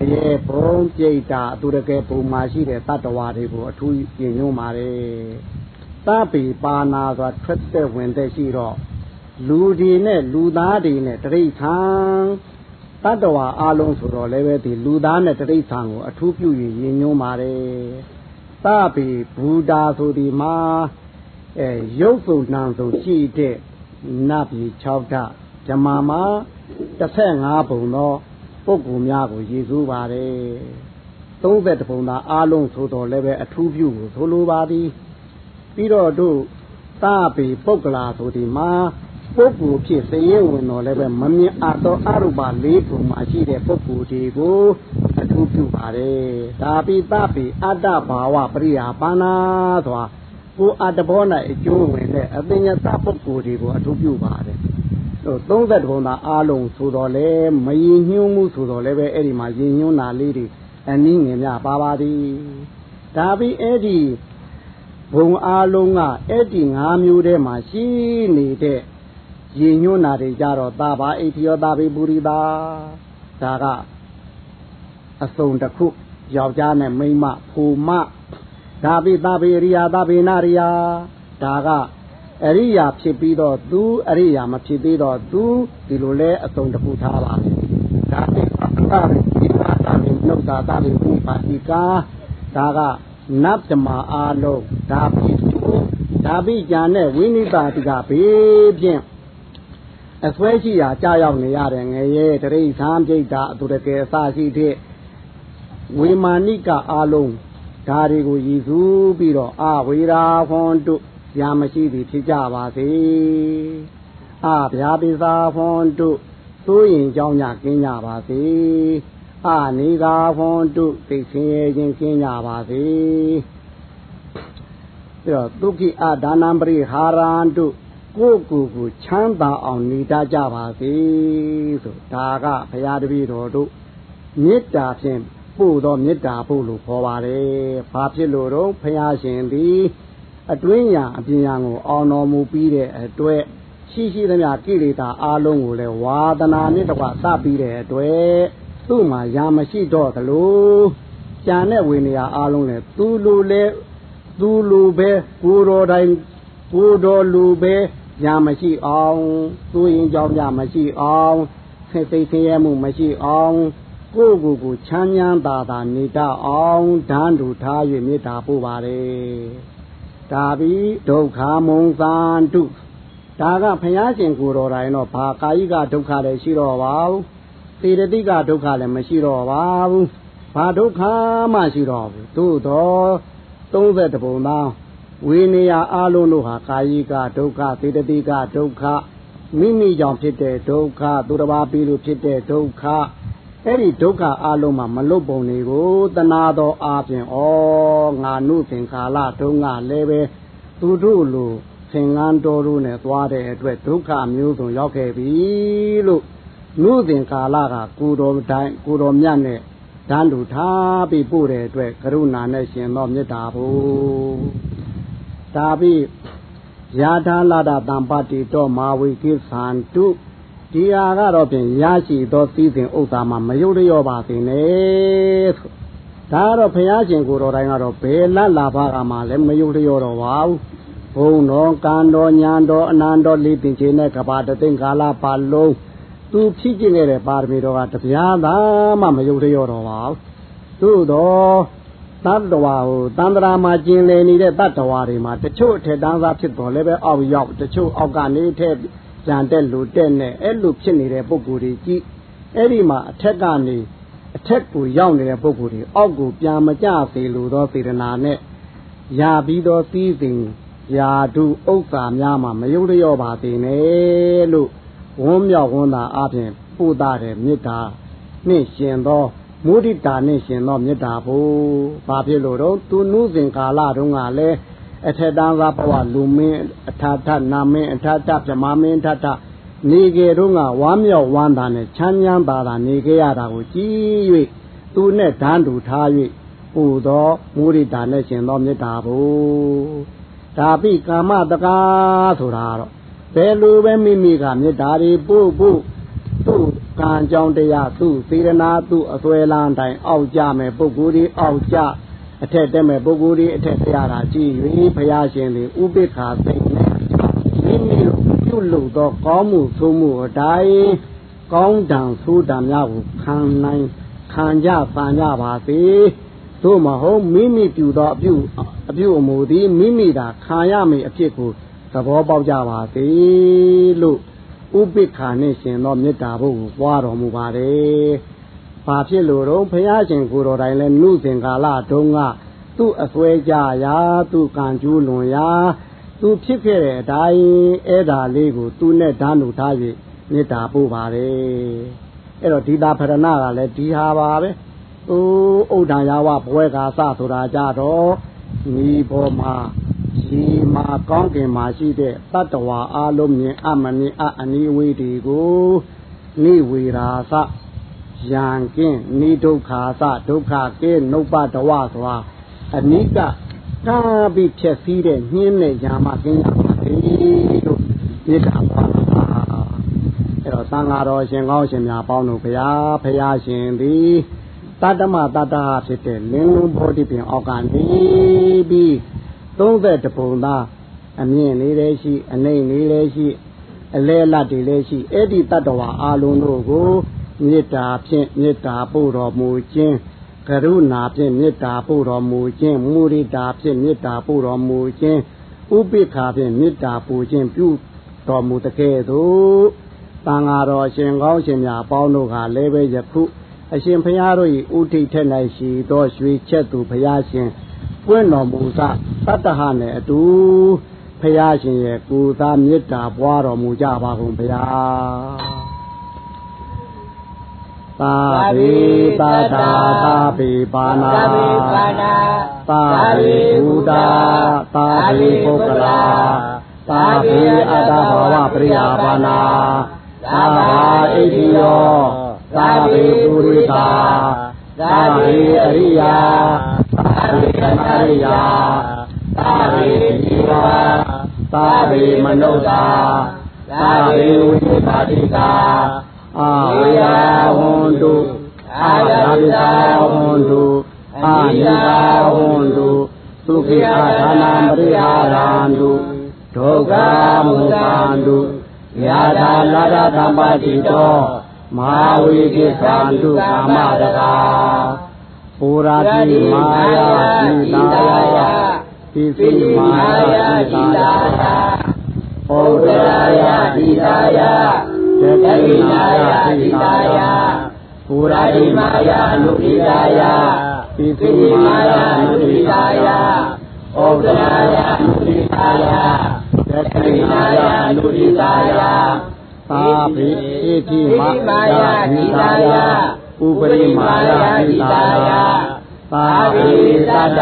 အရေဘုံပြိတ္တာအတူတကယ်ပုံမှာရှိတဲ့တတ္တဝါတွေကိုအထူးရင်ညွှန်းပါတယ်သဗ္ဗေပါဏာဆိုတာထွက်တဲ့ဝင်တဲ့ရှိတော့လူဒီနဲ့လူသားတွေနဲ့တရိษံတတ္တဝါအလုံးဆိုတော့လည်းပဲဒီလူသားနဲ့တရိษံကိုအထူးပြုရင်ရင်ညွှန်းပါတယ်သဗ္ဗေဘူတာဆိုဒီမှာအဲရုပ်စုံနာမ်စုံရှိတဲ့နတ်ပြည်6ဓာတ်ဓမ္မမှာ 15ပုံသောပုဂ္ဂိုလ်များကိုရည်စူးပါတယ်30ပုံသာအားလုံးဆိုတော့လည်းပဲအထူးပြုကိုဆိုလိုပါသည်ပြီးတော့တို့သပေပုဂ္ဂလာဆိုဒီမှာပုဂ္ဂိုလ်ဖြစ်စရင်ဝင်တော်လည်းပဲမမြင်အပ်သောအရုပလေးပုံမှာရှိတဲ့ပုဂ္ဂိုလ်တွေကိုအထူးပြုပါတယ်ဒါပိသပေအတ္တဘာဝပရိယာပါဏာဆိုတာကိုအတ္တဘော၌အကျိုးဝင်တဲ့အသိဉာဏ်သပုဂ္ဂိုလ်တွေကိုအထူးပြုပါတယ် 30ဘုံသာအားလုံးဆိုတော့လေမရင်ညှိုးမှုဆိုတော့လည်းပဲအဲ့ဒီမှာရင်ညှိုးနာလေးတွေအနည်းငယ်များပါပါသည်ဒါပြီးအဲ့ဒီဘုံအားလုံးကအဲ့ဒီ၅မျိုးထဲမှာရှိနေတဲ့ရင်ညှိုးနာတွေကြတော့သာဘာအိထယောသာဘိပုရိသာဒါကအစုံတစ်ခုယောက်ျားနဲ့မိန်းမဖူမဒါပိသဗေရိယာသဗေနရိယာဒါက အရိယာဖြစ်ပြီးတော့သူအရိယာမဖြစ်သေးတော့သူဒီလိုလဲအစုံတစ်ခုထားပါဒါပေမဲ့ဒီပါတာနေနှုတ်တာတာတွေဥပါတိကာဒါကနတ်ဓမ္မအားလုံးဒါပြီးဒါပြီးကြံတဲ့ဝိနိတာတိကဘေးဖြင့်အစွဲရှိရာကြာရောက်နေရတယ်ငရဲတရိသံပြိတ္တာအတူတကယ်အစရှိတဲ့ဝေမာနိကအားလုံးဒါတွေကိုရည်စူးပြီးတော့အဝေရာဟွန်တု ရာမရှိသည်ဖြစ်ကြပါစေအဗျာပိသာဖွန်တုသိုးရင်ကြောင်းညကင်းကြပါစေအနေကာဖွန်တုသိဆင်းရဲခြင်းကင်းကြပါစေပြီးတော့ဒုက္ခိအဒါနံပရိဟာရန္တုကိုယ်ကိုယ်ကိုချမ်းသာအောင်နေတတ်ကြပါစေဆိုဒါကဘုရားတပည့်တော်တို့မေတ္တာဖြင့်ပို့သောမေတ္တာပို့လို့ခေါ်ပါတယ်။ဘာဖြစ်လို့တော့ဘုရားရှင်သည် အတွင်းညာအပြင်ညာကိုအောင်တော်မူပြီးတဲ့အတွက်ရှိရှိသမျှကိလေသာအလုံးကိုလည်းဝါဒနာနဲ့တကွသပြီးတဲ့အတွက်သူ့မှာယာမရှိတော့သလိုကြံတဲ့ဝိနည်းအလုံးလည်းသူ့လိုလဲသူ့လိုပဲကိုတော်တိုင်းကိုတော်လိုပဲညာမရှိအောင်သူရင်ကြောင်းကြမရှိအောင်စိတ်သိဆင်းရဲမှုမရှိအောင်ကိုယ့်ကိုယ်ကိုချမ်းချမ်းသာသာနေတတ်အောင်ဓာန်တူထား၍မေတ္တာပို့ပါれ ဒါပြီးဒုက္ခမုံသန္တုဒါကဘုရားရှင်ကိုယ်တော်တိုင်တော့ဘာကာယိကဒုက္ခလည်းရှိတော့ပါဘူးသေတတိကဒုက္ခလည်းမရှိတော့ပါဘူးဘာဒုက္ခမှရှိတော့ဘူးသို့တော့30ပုံသားဝိနည်းအားလုံးတို့ဟာကာယိကဒုက္ခသေတတိကဒုက္ခမိမိကြောင့်ဖြစ်တဲ့ဒုက္ခသူတစ်ပါးပြီးလို့ဖြစ်တဲ့ဒုက္ခ အဲ့ဒီဒုက္ခအလုံးမှာမလွတ်ပုံတွေကိုတနာတော်အားဖြင့်ဩငါနုသင်္ကာလတုံးကလည်းပဲသူတို့လိုသင်္ကန်းတော်တို့နဲ့သွားတဲ့အတွက်ဒုက္ခမျိုးစုံရောက်ခဲ့ပြီလို့နုသင်္ကာလကကိုတော်တိုင်းကိုတော်မြတ်နဲ့ဓာန်တူထားပြီးပို့တဲ့အတွက်ကရုဏာနဲ့ရှင်သောမေတ္တာဘုဒါပြီးယာထာလာဒတံပတိတောမာဝိကိသံတု ဒီဟာကတော့ဖြင့်ရရှိသောသီးစဉ်ဥစ္စာမှာမယုတ်လျော့ပါသေးနဲ့ဒါကတော့ဘုရားရှင်ကိုယ်တော်တိုင်းကတော့ဘယ်လတ်လာပါကမှလည်းမယုတ်လျော့တော့ပါဘူးဘုံတော်ကံတော်ညာတော်အနန္တော်လေးပင်ချင်းနဲ့ကဘာတသိင်္ဂါလပါလုံးသူဖြစ်ကျင်ခဲ့တဲ့ပါရမီတော်ကတရားသာမှမယုတ်လျော့တော့ပါဘူးသို့တော့တတ္တဝါဟိုတန္တရာမှာကျင်လည်နေတဲ့တတ္တဝါတွေမှာတချို့အထက်တန်းစားဖြစ်တော်လည်းပဲအောက်ရောက်တချို့အောက်ကနေထက် ကြံတဲ့လူတဲ့နဲ့အဲ့လိုဖြစ်နေတဲ့ပုံကိုယ်တွေကြည့်အဲ့ဒီမှာအထက်ကနေအထက်ကိုရောက်နေတဲ့ပုံကိုယ်တွေအောက်ကိုပြန်မကြသေးလို့သောစေတနာနဲ့ယာပြီးသောသီးစဉ်ယာတုဥစ္စာများမှာမယုတ်လျော့ပါသေးနဲ့လို့ဝန်းမြောက်ဝန်းသာအပြင်ပို့တာတဲ့မေတ္တာနှင့်ရှင်သောမုဒိတာနှင့်ရှင်သောမေတ္တာဘုဘာဖြစ်လို့တော့သူနုစဉ်ကာလတုန်းကလည်း အထက်တန်းသာဘဝလူမင်းအထာထနာမင်းအထာထဗြဟ္မာမင်းထထနေကြတော့ကဝမ်းမြောက်ဝမ်းသာနဲ့ချမ်းချမ်းသာသာနေကြရတာကိုကြည်၍သူနဲ့ဓာန်တူထား၍ပူသောမုဒိတာနဲ့ရှင်သောမေတ္တာဘုဒါပိကာမတကားဆိုတာတော့ဘယ်လိုပဲမိမိကမေတ္တာတွေပို့ပို့သူ့ကံကြောင့်တရားသူ့စေရနာသူ့အစွဲလန်းတိုင်းအောက်ကြမယ်ပုဂ္ဂိုလ်တွေအောက်ကြ အထက်တက်မဲ့ပုဂ္ဂိုလ်တွေအထက်တရားတာကြည့်၍ဘုရားရှင်သည်ဥပိ္ပခာသိနဲ့မိမိတို့ပြုလုပ်သောကောင်းမှုသို့မှုအတိုင်းကောင်းတံသို့တံများကိုခံနိုင်ခံကြပန်ကြပါစေသို့မဟုတ်မိမိပြုသောအပြုအပြုအမူသည်မိမိသာခံရမည်အဖြစ်ကိုသဘောပေါက်ကြပါစေလို့ဥပိ္ပခာနှင့်ရှင်သောမေတ္တာဘုကိုပွားတော်မူပါတယ်။ ဘာဖြစ်လို့တော့ဘုရားရှင်ကိုယ်တော်တိုင်လဲနုစဉ်ကာလတုန်းကသူ့အစွဲကြရာသူ့ကံကျူးလွန်ရာသူဖြစ်ခဲ့တဲ့အတိုင်းအဲ့ဒါလေးကိုသူနဲ့ဓာတ်နုထား၍မေတ္တာပို့ပါတယ်။အဲ့တော့ဒီသာဖရဏကလည်းဒီဟာပါပဲ။အိုးဥဒ္ဒရာဝဘွဲကာစဆိုတာကြတော့ဤဘောမှာဒီမှာကောင်းကင်မှာရှိတဲ့တတ္တဝါအလုံးမြင်အမမြင်အအနိဝေဒီကိုနိဝေရာသ ယံကင်းနိဒုက္ခသဒုက္ခကဲနုပ္ပတဝဆိုတာအနိကကာပြီးဖြည့်စည်းတဲ့ညင်းနဲ့ညာမကင်းရပါစေလို့မေတ္တာပါပါအဲ့တော့သံဃာတော်ရှင်ကောင်းရှင်များပေါင်းတို့ဘုရားဘုရားရှင်သည်တတ္တမတတ္တဟဖြစ်တဲ့လင်းလုံးဘောဓိပင်အောက်ကနေပြီး30ပုံသားအမြင့်လေးလည်းရှိ အနှိမ့်လေးလည်းရှိ အလဲလတ်တွေလည်းရှိအဲ့ဒီတတ္တဝါအလုံးတို့ကို မေတ္တာဖြင့်မေတ္တာပို့တော်မူခြင်းကရုဏာဖြင့်မေတ္တာပို့တော်မူခြင်းမုရိတာဖြင့်မေတ္တာပို့တော်မူခြင်းဥပိ္ပခာဖြင့်မေတ္တာပို့ခြင်းပြုတော်မူတကဲ့သို့တန်ဃာတော်ရှင်ကောင်းရှင်များပေါင်းတို့ကလည်းပဲယခုအရှင်ဘုရားတို့၏ဥထိတ်ထက်၌ရှိသောရွှေချက်သူဘုရားရှင်ပွင့်တော်မူသတတ္တဟနဲ့အတူဖရာရှင်ရဲ့ကိုယ်သားမေတ္တာပွားတော်မူကြပါကုန်ဗျာ သာဝေပါတာသာဝေပါနာသာဝေပါနာသာဝေဘုဒ္ဓသာဝေပုဂ္ဂလာသာဝေအတ္တဘာဝပရိယာပါနာသာဘာဣတိယောသာဝေပုရိတာသာဝေအရိယာသာဝေကမရိယာသာဝေဒီဝါသာဝေမနုဿာသာဝေဝိပါတိကာ အာဝေယဝန္တုအာယာပိသာဝန္တုအာနိသာဝန္တုသုခိအာဌာနံပရိဟာရန္တုဒုက္ခမုသန္တုယာသာလာရသမ္ပတိတောမဟာဝိကိသန္တုကာမတကာပူရာတိမာယာတိတာယပိစိမာယာတိတာယဩဒရာယတိတာယ တတိနာယတိတာယပူရာတိမာယာနုတိတာယပိစိမာယာနုတိတာယဩဒရာယနုတိတာယတတိနာယနုတိတာယသာပိဣတိမာယာတိတာယဥပရိမာယာတိတာယသာပိသတ္တ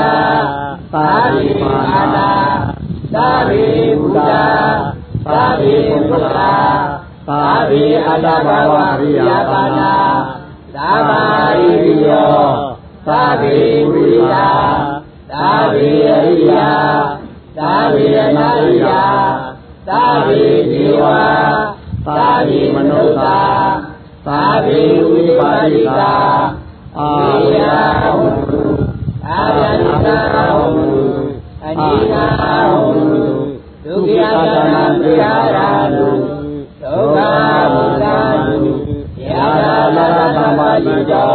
သာပိမာနာသာပိဘုဒ္ဓသာပိဘုရား သာပိအတ္တဘာဝရိယပါဏာသာမာရိယောသာပိဝိယာသာပိအရိယာသာပိအနာရိယာသာပိဒီဝါသာပိမနုဿာသာပိဝိပါရိကာအာယဟောတုအာယနိကာဟောတုအနိကာဟောတုဒုက္ခသနာပြရာတု ဒုက္ခမုဒာတုယာသာလာသမ္မာတိတော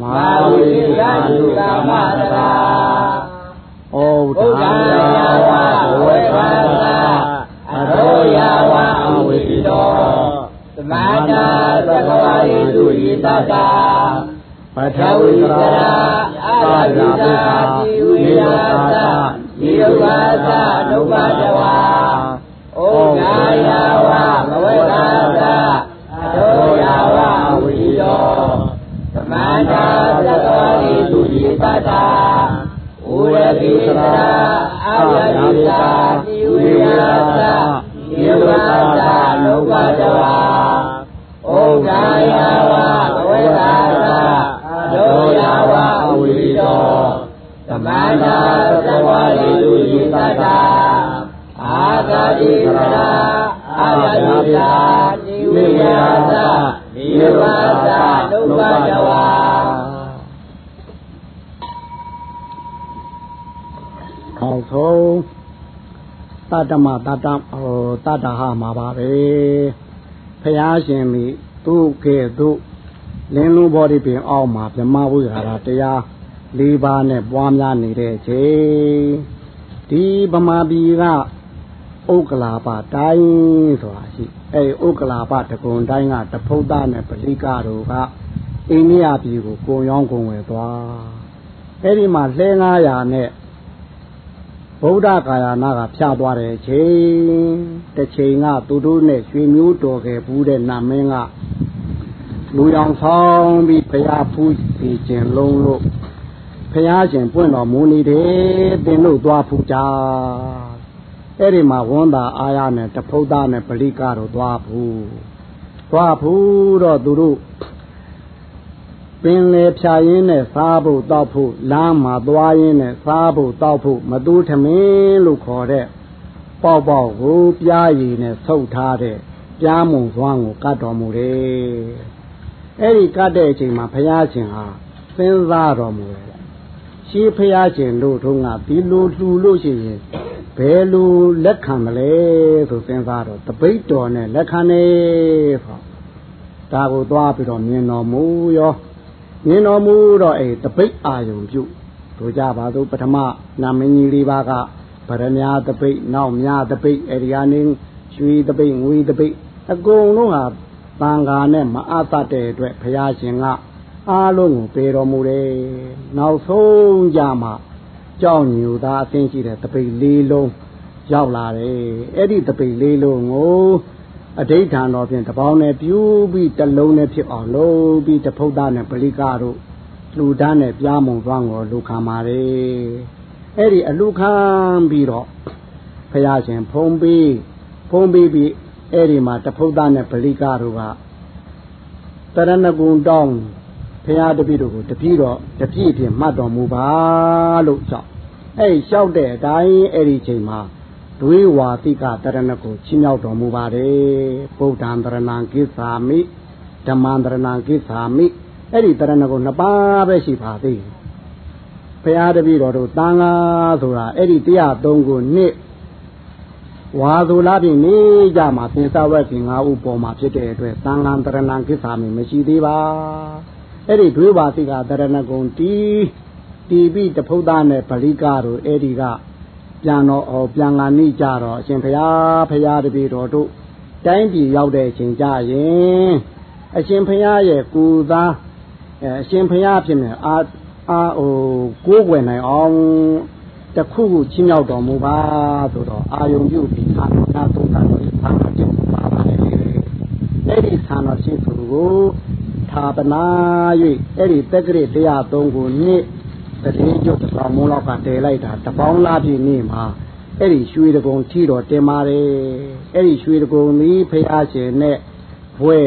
မဟာဝိသန္တုကာမတရာဩဒါယဝဝေဘာသာအရောယဝအဝိတောသမတာသကဝါယေတုဣတတာပထဝီသရာအာရပိသာဝိရာသဒီယဝါသဒုက္ခတဝါဩငါယဝ မဝေသာသအရောယဝအဝိတောသမတာသကဝါယေတုဣတတာဥရတိသရာအာရပိသာဝိရာသဒီယဝါသဒုက္ခတဝါဩငါယဝမဝေသာသအရောယဝအဝိတောသမတာသကဝါယေတုဣတတာအာဂတိကရာ အာယတိတာဝိယာသဒီဝါသဒုက္ခတဝါအောက်ဆုံးတတ္တမတတ္တဟောတတ္တဟမှာပါပဲဖယားရှင်မိသူ့ကဲ့သို့လင်းလုံးဘောဒီပင်အောက်မှာဗြဟ္မဝိဟာရတရား၄ပါးနဲ့ပွားများနေတဲ့ချိန်ဒီဗမာပြည်က ဥက္ကလာပတိုင်းဆိုတာရှိအဲဥက္ကလာပတကုံတိုင်းကတဖုတ်သားနဲ့ပလိကတို့ကအိန္ဒိယပြည်ကိုကိုရောင်းကုန်ဝယ်သွားအဲ့ဒီမှာလှဲ900နဲ့ဗုဒ္ဓကာယနာကဖြာသွားတဲ့ချိန်တစ်ချိန်ကသူတို့နဲ့ရွှေမျိုးတော်ခဲ့ဘူးတဲ့နာမင်းကလူရောင်ဆောင်ပြီးဘုရားဖူးပြီးခြင်းလုံးလို့ဘုရားရှင်ပွင့်တော်မူနေတယ်တင်လို့သွားဖူးကြ အဲ့ဒီမှာဝန်တာအာရနဲ့တဖုတ်သားနဲ့ပလိကတော့သွားဖူးသွားဖူးတော့သူတို့ပင်လေဖြာရင်းနဲ့စားဖို့တောက်ဖို့လမ်းမှာသွားရင်းနဲ့စားဖို့တောက်ဖို့မတူးထမင်းလို့ခေါ်တဲ့ပေါက်ပေါက်ကိုပြားရည်နဲ့ဆုပ်ထားတဲ့ပြားမုံသွမ်းကိုကတ်တော်မူတယ်အဲ့ဒီကတ်တဲ့အချိန်မှာဘုရားရှင်ဟာစဉ်းစားတော်မူတယ် ရှိဘုရားရှင်တို့ထုံးကဒီလိုလှူလို့ရှိရင်ဘယ်လိုလက်ခံမလဲဆိုစဉ်းစားတော့တပိတ်တော်နဲ့လက်ခံနေဆိုဒါကိုသွားပြီးတော့မြင်တော်မူရောမြင်တော်မူတော့အဲတပိတ်အာယုံပြုတို့ကြပါသို့ပထမနာမင်းကြီးလေးပါးကဗရမ ्या တပိတ်နောက်မြတပိတ်အဲဒီကနေရွှေတပိတ်ငွေတပိတ်အကုန်လုံးဟာတန်ခါနဲ့မအပ်တတဲ့အတွက်ဘုရားရှင်က အားလုံးကိုပေတော်မူတယ်နောက်ဆုံးကြမှာကြောက်ညူသားအသိရှိတဲ့တပိတ်လေးလုံးရောက်လာတယ်အဲ့ဒီတပိတ်လေးလုံးကိုအဋိဌာန်တော်ဖြင့်တပေါင်းနဲ့ပြူပြီးတလုံးနဲ့ဖြစ်အောင်လုပ်ပြီးတဖုတ်သားနဲ့ပလိကားတို့လူတန်းနဲ့ပြားမုံသွားကိုလူခံပါတယ်အဲ့ဒီအလူခံပြီးတော့ဘုရားရှင်ဖုံးပြီးဖုံးပြီးပြီးအဲ့ဒီမှာတဖုတ်သားနဲ့ပလိကားတို့ကတရဏဂုံတောင်း ဘုရားတပည့်တို့ကိုတပည့်တော်တပည့်ဖြင့်မှတ်တော်မူပါလို့ကြောက်အဲ့လျှောက်တဲ့အတိုင်းအဲ့ဒီချိန်မှာဒွေဝါတိကတရဏကိုချီးမြှောက်တော်မူပါတယ်ဗုဒ္ဓံတရဏံကိသာမိဓမ္မံတရဏံကိသာမိအဲ့ဒီတရဏကိုနှစ်ပါးပဲရှိပါသေးတယ်ဘုရားတပည့်တော်တို့တန်ခါဆိုတာအဲ့ဒီတရားသုံးကိုနှစ်ဝါဆိုလားဖြင့်နေကြမှာသင်္သဝက်ပင်၅ဥပေါ်မှာဖြစ်တဲ့အတွက်သံဃာတရဏံကိစ္ဆာမိမရှိသေးပါ အဲ့ဒီဒွေပါတိကတရဏဂုံတီတီပိတဖုဒ္ဒနဲ့ဗလိကတို့အဲ့ဒီကပြန်တော့ဟောပြန်လာနိကြတော့အရှင်ဘုရားဘုရားတပည့်တော်တို့တိုင်းပြည်ရောက်တဲ့အချိန်ကြရင်အရှင်ဘုရားရဲ့ကိုယ်သားအရှင်ဘုရားဖြစ်နေအာအာဟိုကိုးကွယ်နိုင်အောင်တခုခုချင်းမြောက်တော်မူပါဆိုတော့အာယုံပြုပြီးသာနာသုံးတာတော်သာနာပြုပါပါတယ်အဲ့ဒီသာနာရှိသူကို သာပနာ၍အဲ့ဒီတက္ကရာ103ခုနှစ်တည်ကျွတ်တစ်ပေါင်းမုံလောက်ကတည်လိုက်တာတပေါင်းလားပြည့်နေမှာအဲ့ဒီရွှေတကုံထီတော်တင်ပါတယ်အဲ့ဒီရွှေတကုံသည်ဖရာရှင်နဲ့ဘွဲ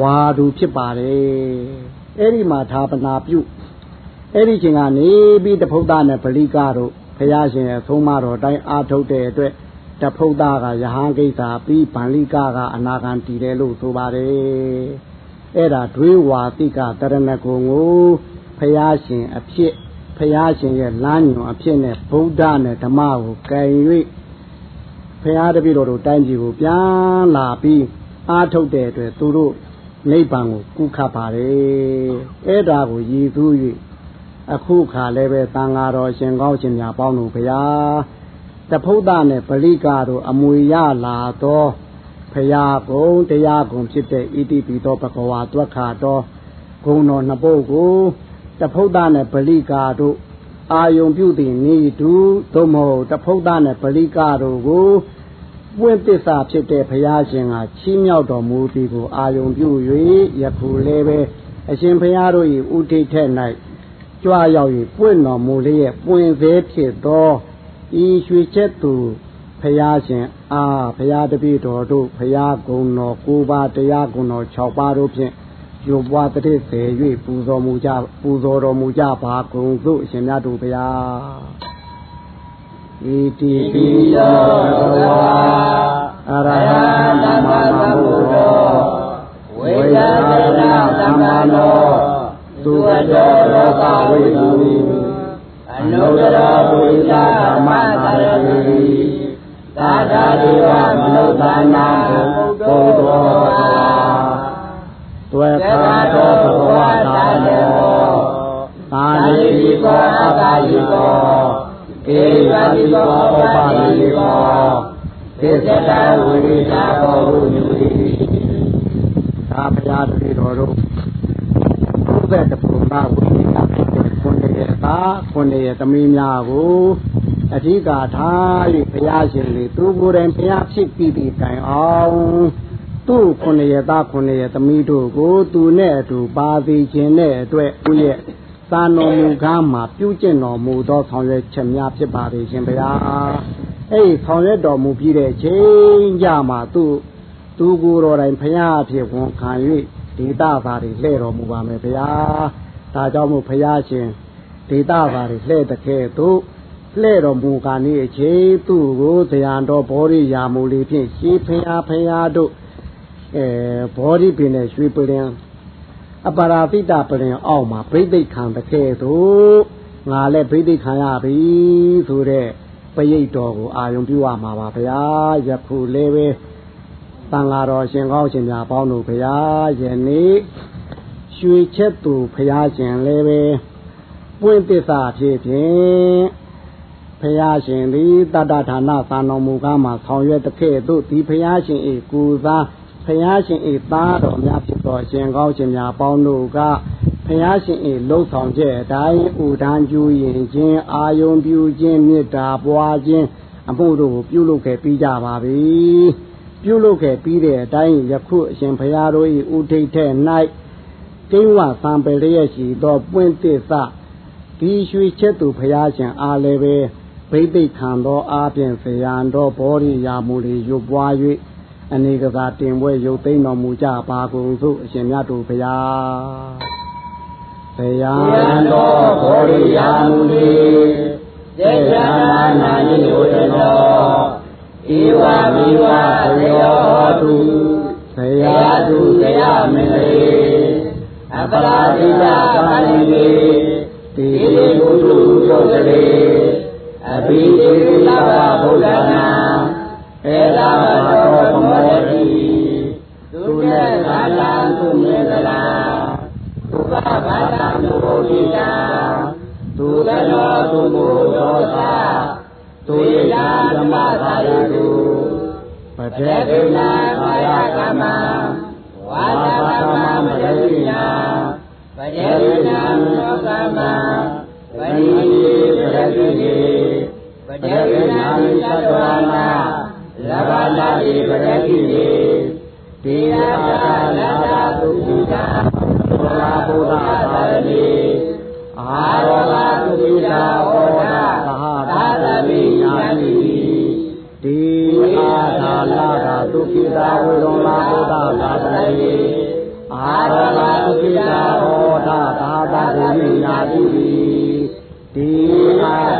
ဝါသူဖြစ်ပါတယ်အဲ့ဒီမှာသာပနာပြုအဲ့ဒီချိန်ကနေပြီးတဖုဒ္ဒနဲ့ဗလိကတို့ဘုရားရှင်ရဲ့သုံးမတော်တိုင်းအာထုတ်တဲ့အတွက်တဖုဒ္ဒကယဟန်ကိစ္စပြီးဗန္လိကကအနာဂံတည်တယ်လို့ဆိုပါတယ် အဲ့ဒါဒွေဝါတိကတရဏဂုံကိုဘုရားရှင်အဖြစ်ဘုရားရှင်ရဲ့လမ်းညွန်အဖြစ်နဲ့ဗုဒ္ဓနဲ့ဓမ္မကိုကင်၍ဘုရားတပည့်တော်တို့တိုင်းပြည်ကိုပြန်လာပြီးအာထုတ်တဲ့အတွက်သူတို့နိဗ္ဗာန်ကိုကုခတ်ပါတယ်အဲ့ဒါကိုရည်သူ၍အခုခါလည်းပဲသံဃာတော်ရှင်ကောင်းရှင်များပေါင်းတို့ဘုရားတဖုဒ္ဒနဲ့ပရိကာတို့အမွေရလာသော ဖရာကုံတရားကုံဖြစ်တဲ့ဣတိပိသောဘဂဝါတွက်ခါတော်ဂုံတော်နှစ်ပုဒ်ကိုတဖုဒ္ဒနဲ့ပရိကာတို့အာယုံပြုသည်နေတူသို့မဟုတ်တဖုဒ္ဒနဲ့ပရိကာတို့ကိုပွင့်သစ္စာဖြစ်တဲ့ဘုရားရှင်ကချီးမြှောက်တော်မူသည်ကိုအာယုံပြု၍ယခုလည်းပဲအရှင်ဘုရားတို့၏ဥထိတ်ထက်၌ကြွရောက်၍ပွင့်တော်မူလျက်ပွင့်သေးဖြစ်သောဤရွှေချက်သူဘုရားရှင် အာဘုရားတပည့်တော်တို့ဘုရားဂုဏ်တော်၉ပါးတရားဂုဏ်တော်၆ပါးတို့ဖြင့်ရုပ်ပွားတတိစေ၍ပူဇော်မူကြပူဇော်တော်မူကြပါကုန်သို့အရှင်မြတ်တို့ဘုရားဣတိပိယောဘဂဝါအရဟံသမ္မာသမ္ဗုဒ္ဓောဝိယသရဏသမ္မာနောသူဝတ္တောလောကဝိတုအနုတ္တရဝိသဓမ္မသရတိ သာသာဒေဝမနုဿာနာဘုဒ္ဓောတွေ့ခါတော်ဘဂဝါသာနောသာလိတိကောအကာယိကောဧဝတိကောဥပါလိကောသစ္စတဝိရိတာကောဟုညူတိသာဘုရားတည်းတော်တို့ဘုရားတပုနာဝိရိတာခွန်ရဲ့သာခွန်ရဲ့သမီးများကို အဓိကထား၍ဘုရားရှင်လေသူကိုယ်တိုင်ဘုရားဖြစ်ပြီးပြီးတိုင်အောင်သူ့ခုနှစ်ရသားခုနှစ်ရသမီးတို့ကိုသူနဲ့အတူပါသိခြင်းနဲ့အတွက်သူရဲ့သာတော်မူကားမှာပြုကျင့်တော်မူသောဆောင်ရွက်ချက်များဖြစ်ပါလေရှင်ဗျာအဲ့ဒီဆောင်ရွက်တော်မူပြီးတဲ့ချိန်ကြမှာသူ့သူကိုယ်တော်တိုင်ဖရာအဖြစ်ဝန်ခံ၍ဒေတာသာတွေလှဲ့တော်မူပါမယ်ဗျာဒါကြောင့်မို့ဖရာရှင်ဒေတာသာတွေလှဲ့တဲ့ကဲ့သို့ လှဲ့တော်မူကာနေအချိန်သူ့ကိုတရားတော်ဘောရိယာမူလေးဖြင့်ရှေးဖရာဖရာတို့အဲဘောဓိပင်နဲ့ရွှေပလင်အပရာတိတပလင်အောက်မှာဗိသိက်ခံတဲ့ကဲ့သို့ငါလည်းဗိသိက်ခံရပြီဆိုတဲ့ပရိတ်တော်ကိုအာယုံပြုရမှာပါဗျာယခုလည်းပဲတန်ဃာတော်ရှင်ကောင်းရှင်များပေါင်းတို့ဗျာယနေ့ရွှေချက်သူဖရာရှင်လည်းပဲပွင့်သစ္စာဖြစ်ဖြင့် ဖရာရှင်သည်တတ္တဌာနသာတော်မူကားမှာဆောင်ရွက်တဲ့ကဲ့သို့ဒီဖရာရှင်ဤကူသားဖယားရှင်ဤသားတော်များဖြစ်သောရှင်ကောင်းရှင်များပေါင်းတို့ကဖယားရှင်ဤလှုပ်ဆောင်ချက်အတိုင်းဥဒန်းကျူရင်ချင်းအာယုံပြုခြင်းမေတ္တာပွားခြင်းအမှုတို့ကိုပြုလုပ်ခဲ့ပြီးကြပါပြီပြုလုပ်ခဲ့ပြီးတဲ့အတိုင်းယခုအရှင်ဖယားတို့ဤဥထိတ်ထဲ၌ကိဝသံပလျက်ရှိသောပွင့်သစ္စာဒီရွှေချက်သူဖယားရှင်အားလည်းပဲ ဘိသိက်ခံသောအားဖြင့်ဇယံတော်ဘောရိယာမူလီရွပွား၍အနေကစားတင်ပွဲရုပ်သိမ်းတော်မူကြပါကုန်သို့အရှင်မြတ်တို့ဘုရားဘုရားတော်ဘောရိယာမူလေသေချာနာနိဝေနောဧဝမိဝသေယောတုဘုရားသူတရားမင်းလေအပရာဇိတပါဏိလေတိလေဘုသူတို့တလေ အဘိဓိလဘဗုဒ္ဓနာဧရာဘာတော်သမောတိသူနဲ့သာလံသူမေတ္တာသူကဘာတံသူဘုဒ္ဓတာသူကနောသူဘုဒောသာသူယယာဓမ္မသာယတုပတေကိနာကာယကမ္မဝါဒကမ္မမတေကိနာပတေကိနာနောကမ္မပရိယေပရတိယေ ပတေကိနာမိသတ္တဝါနာလဘာလာတိပရတိယေတိယတာလာတာသုခိတာဘုရားဘုရားသာရဏီအာရောဂသုခိတာဟောတာသာသမိညာတိတိအာသာလာတာသုခိတာဝေရောလာဘုရားသာသမိအာရောဂသုခိတာဟောတာသာသမိညာတိတိအာသာလာတ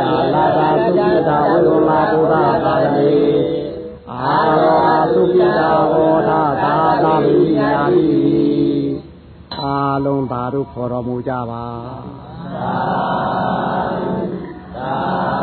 ာသုခိ တာဝိရမသုဒ္ဓသာတိအာရောအသုပိတာဝောဓာသာသမိယာမိအာလုံးသာတို့ခေါ်တော်မူကြပါသာသာ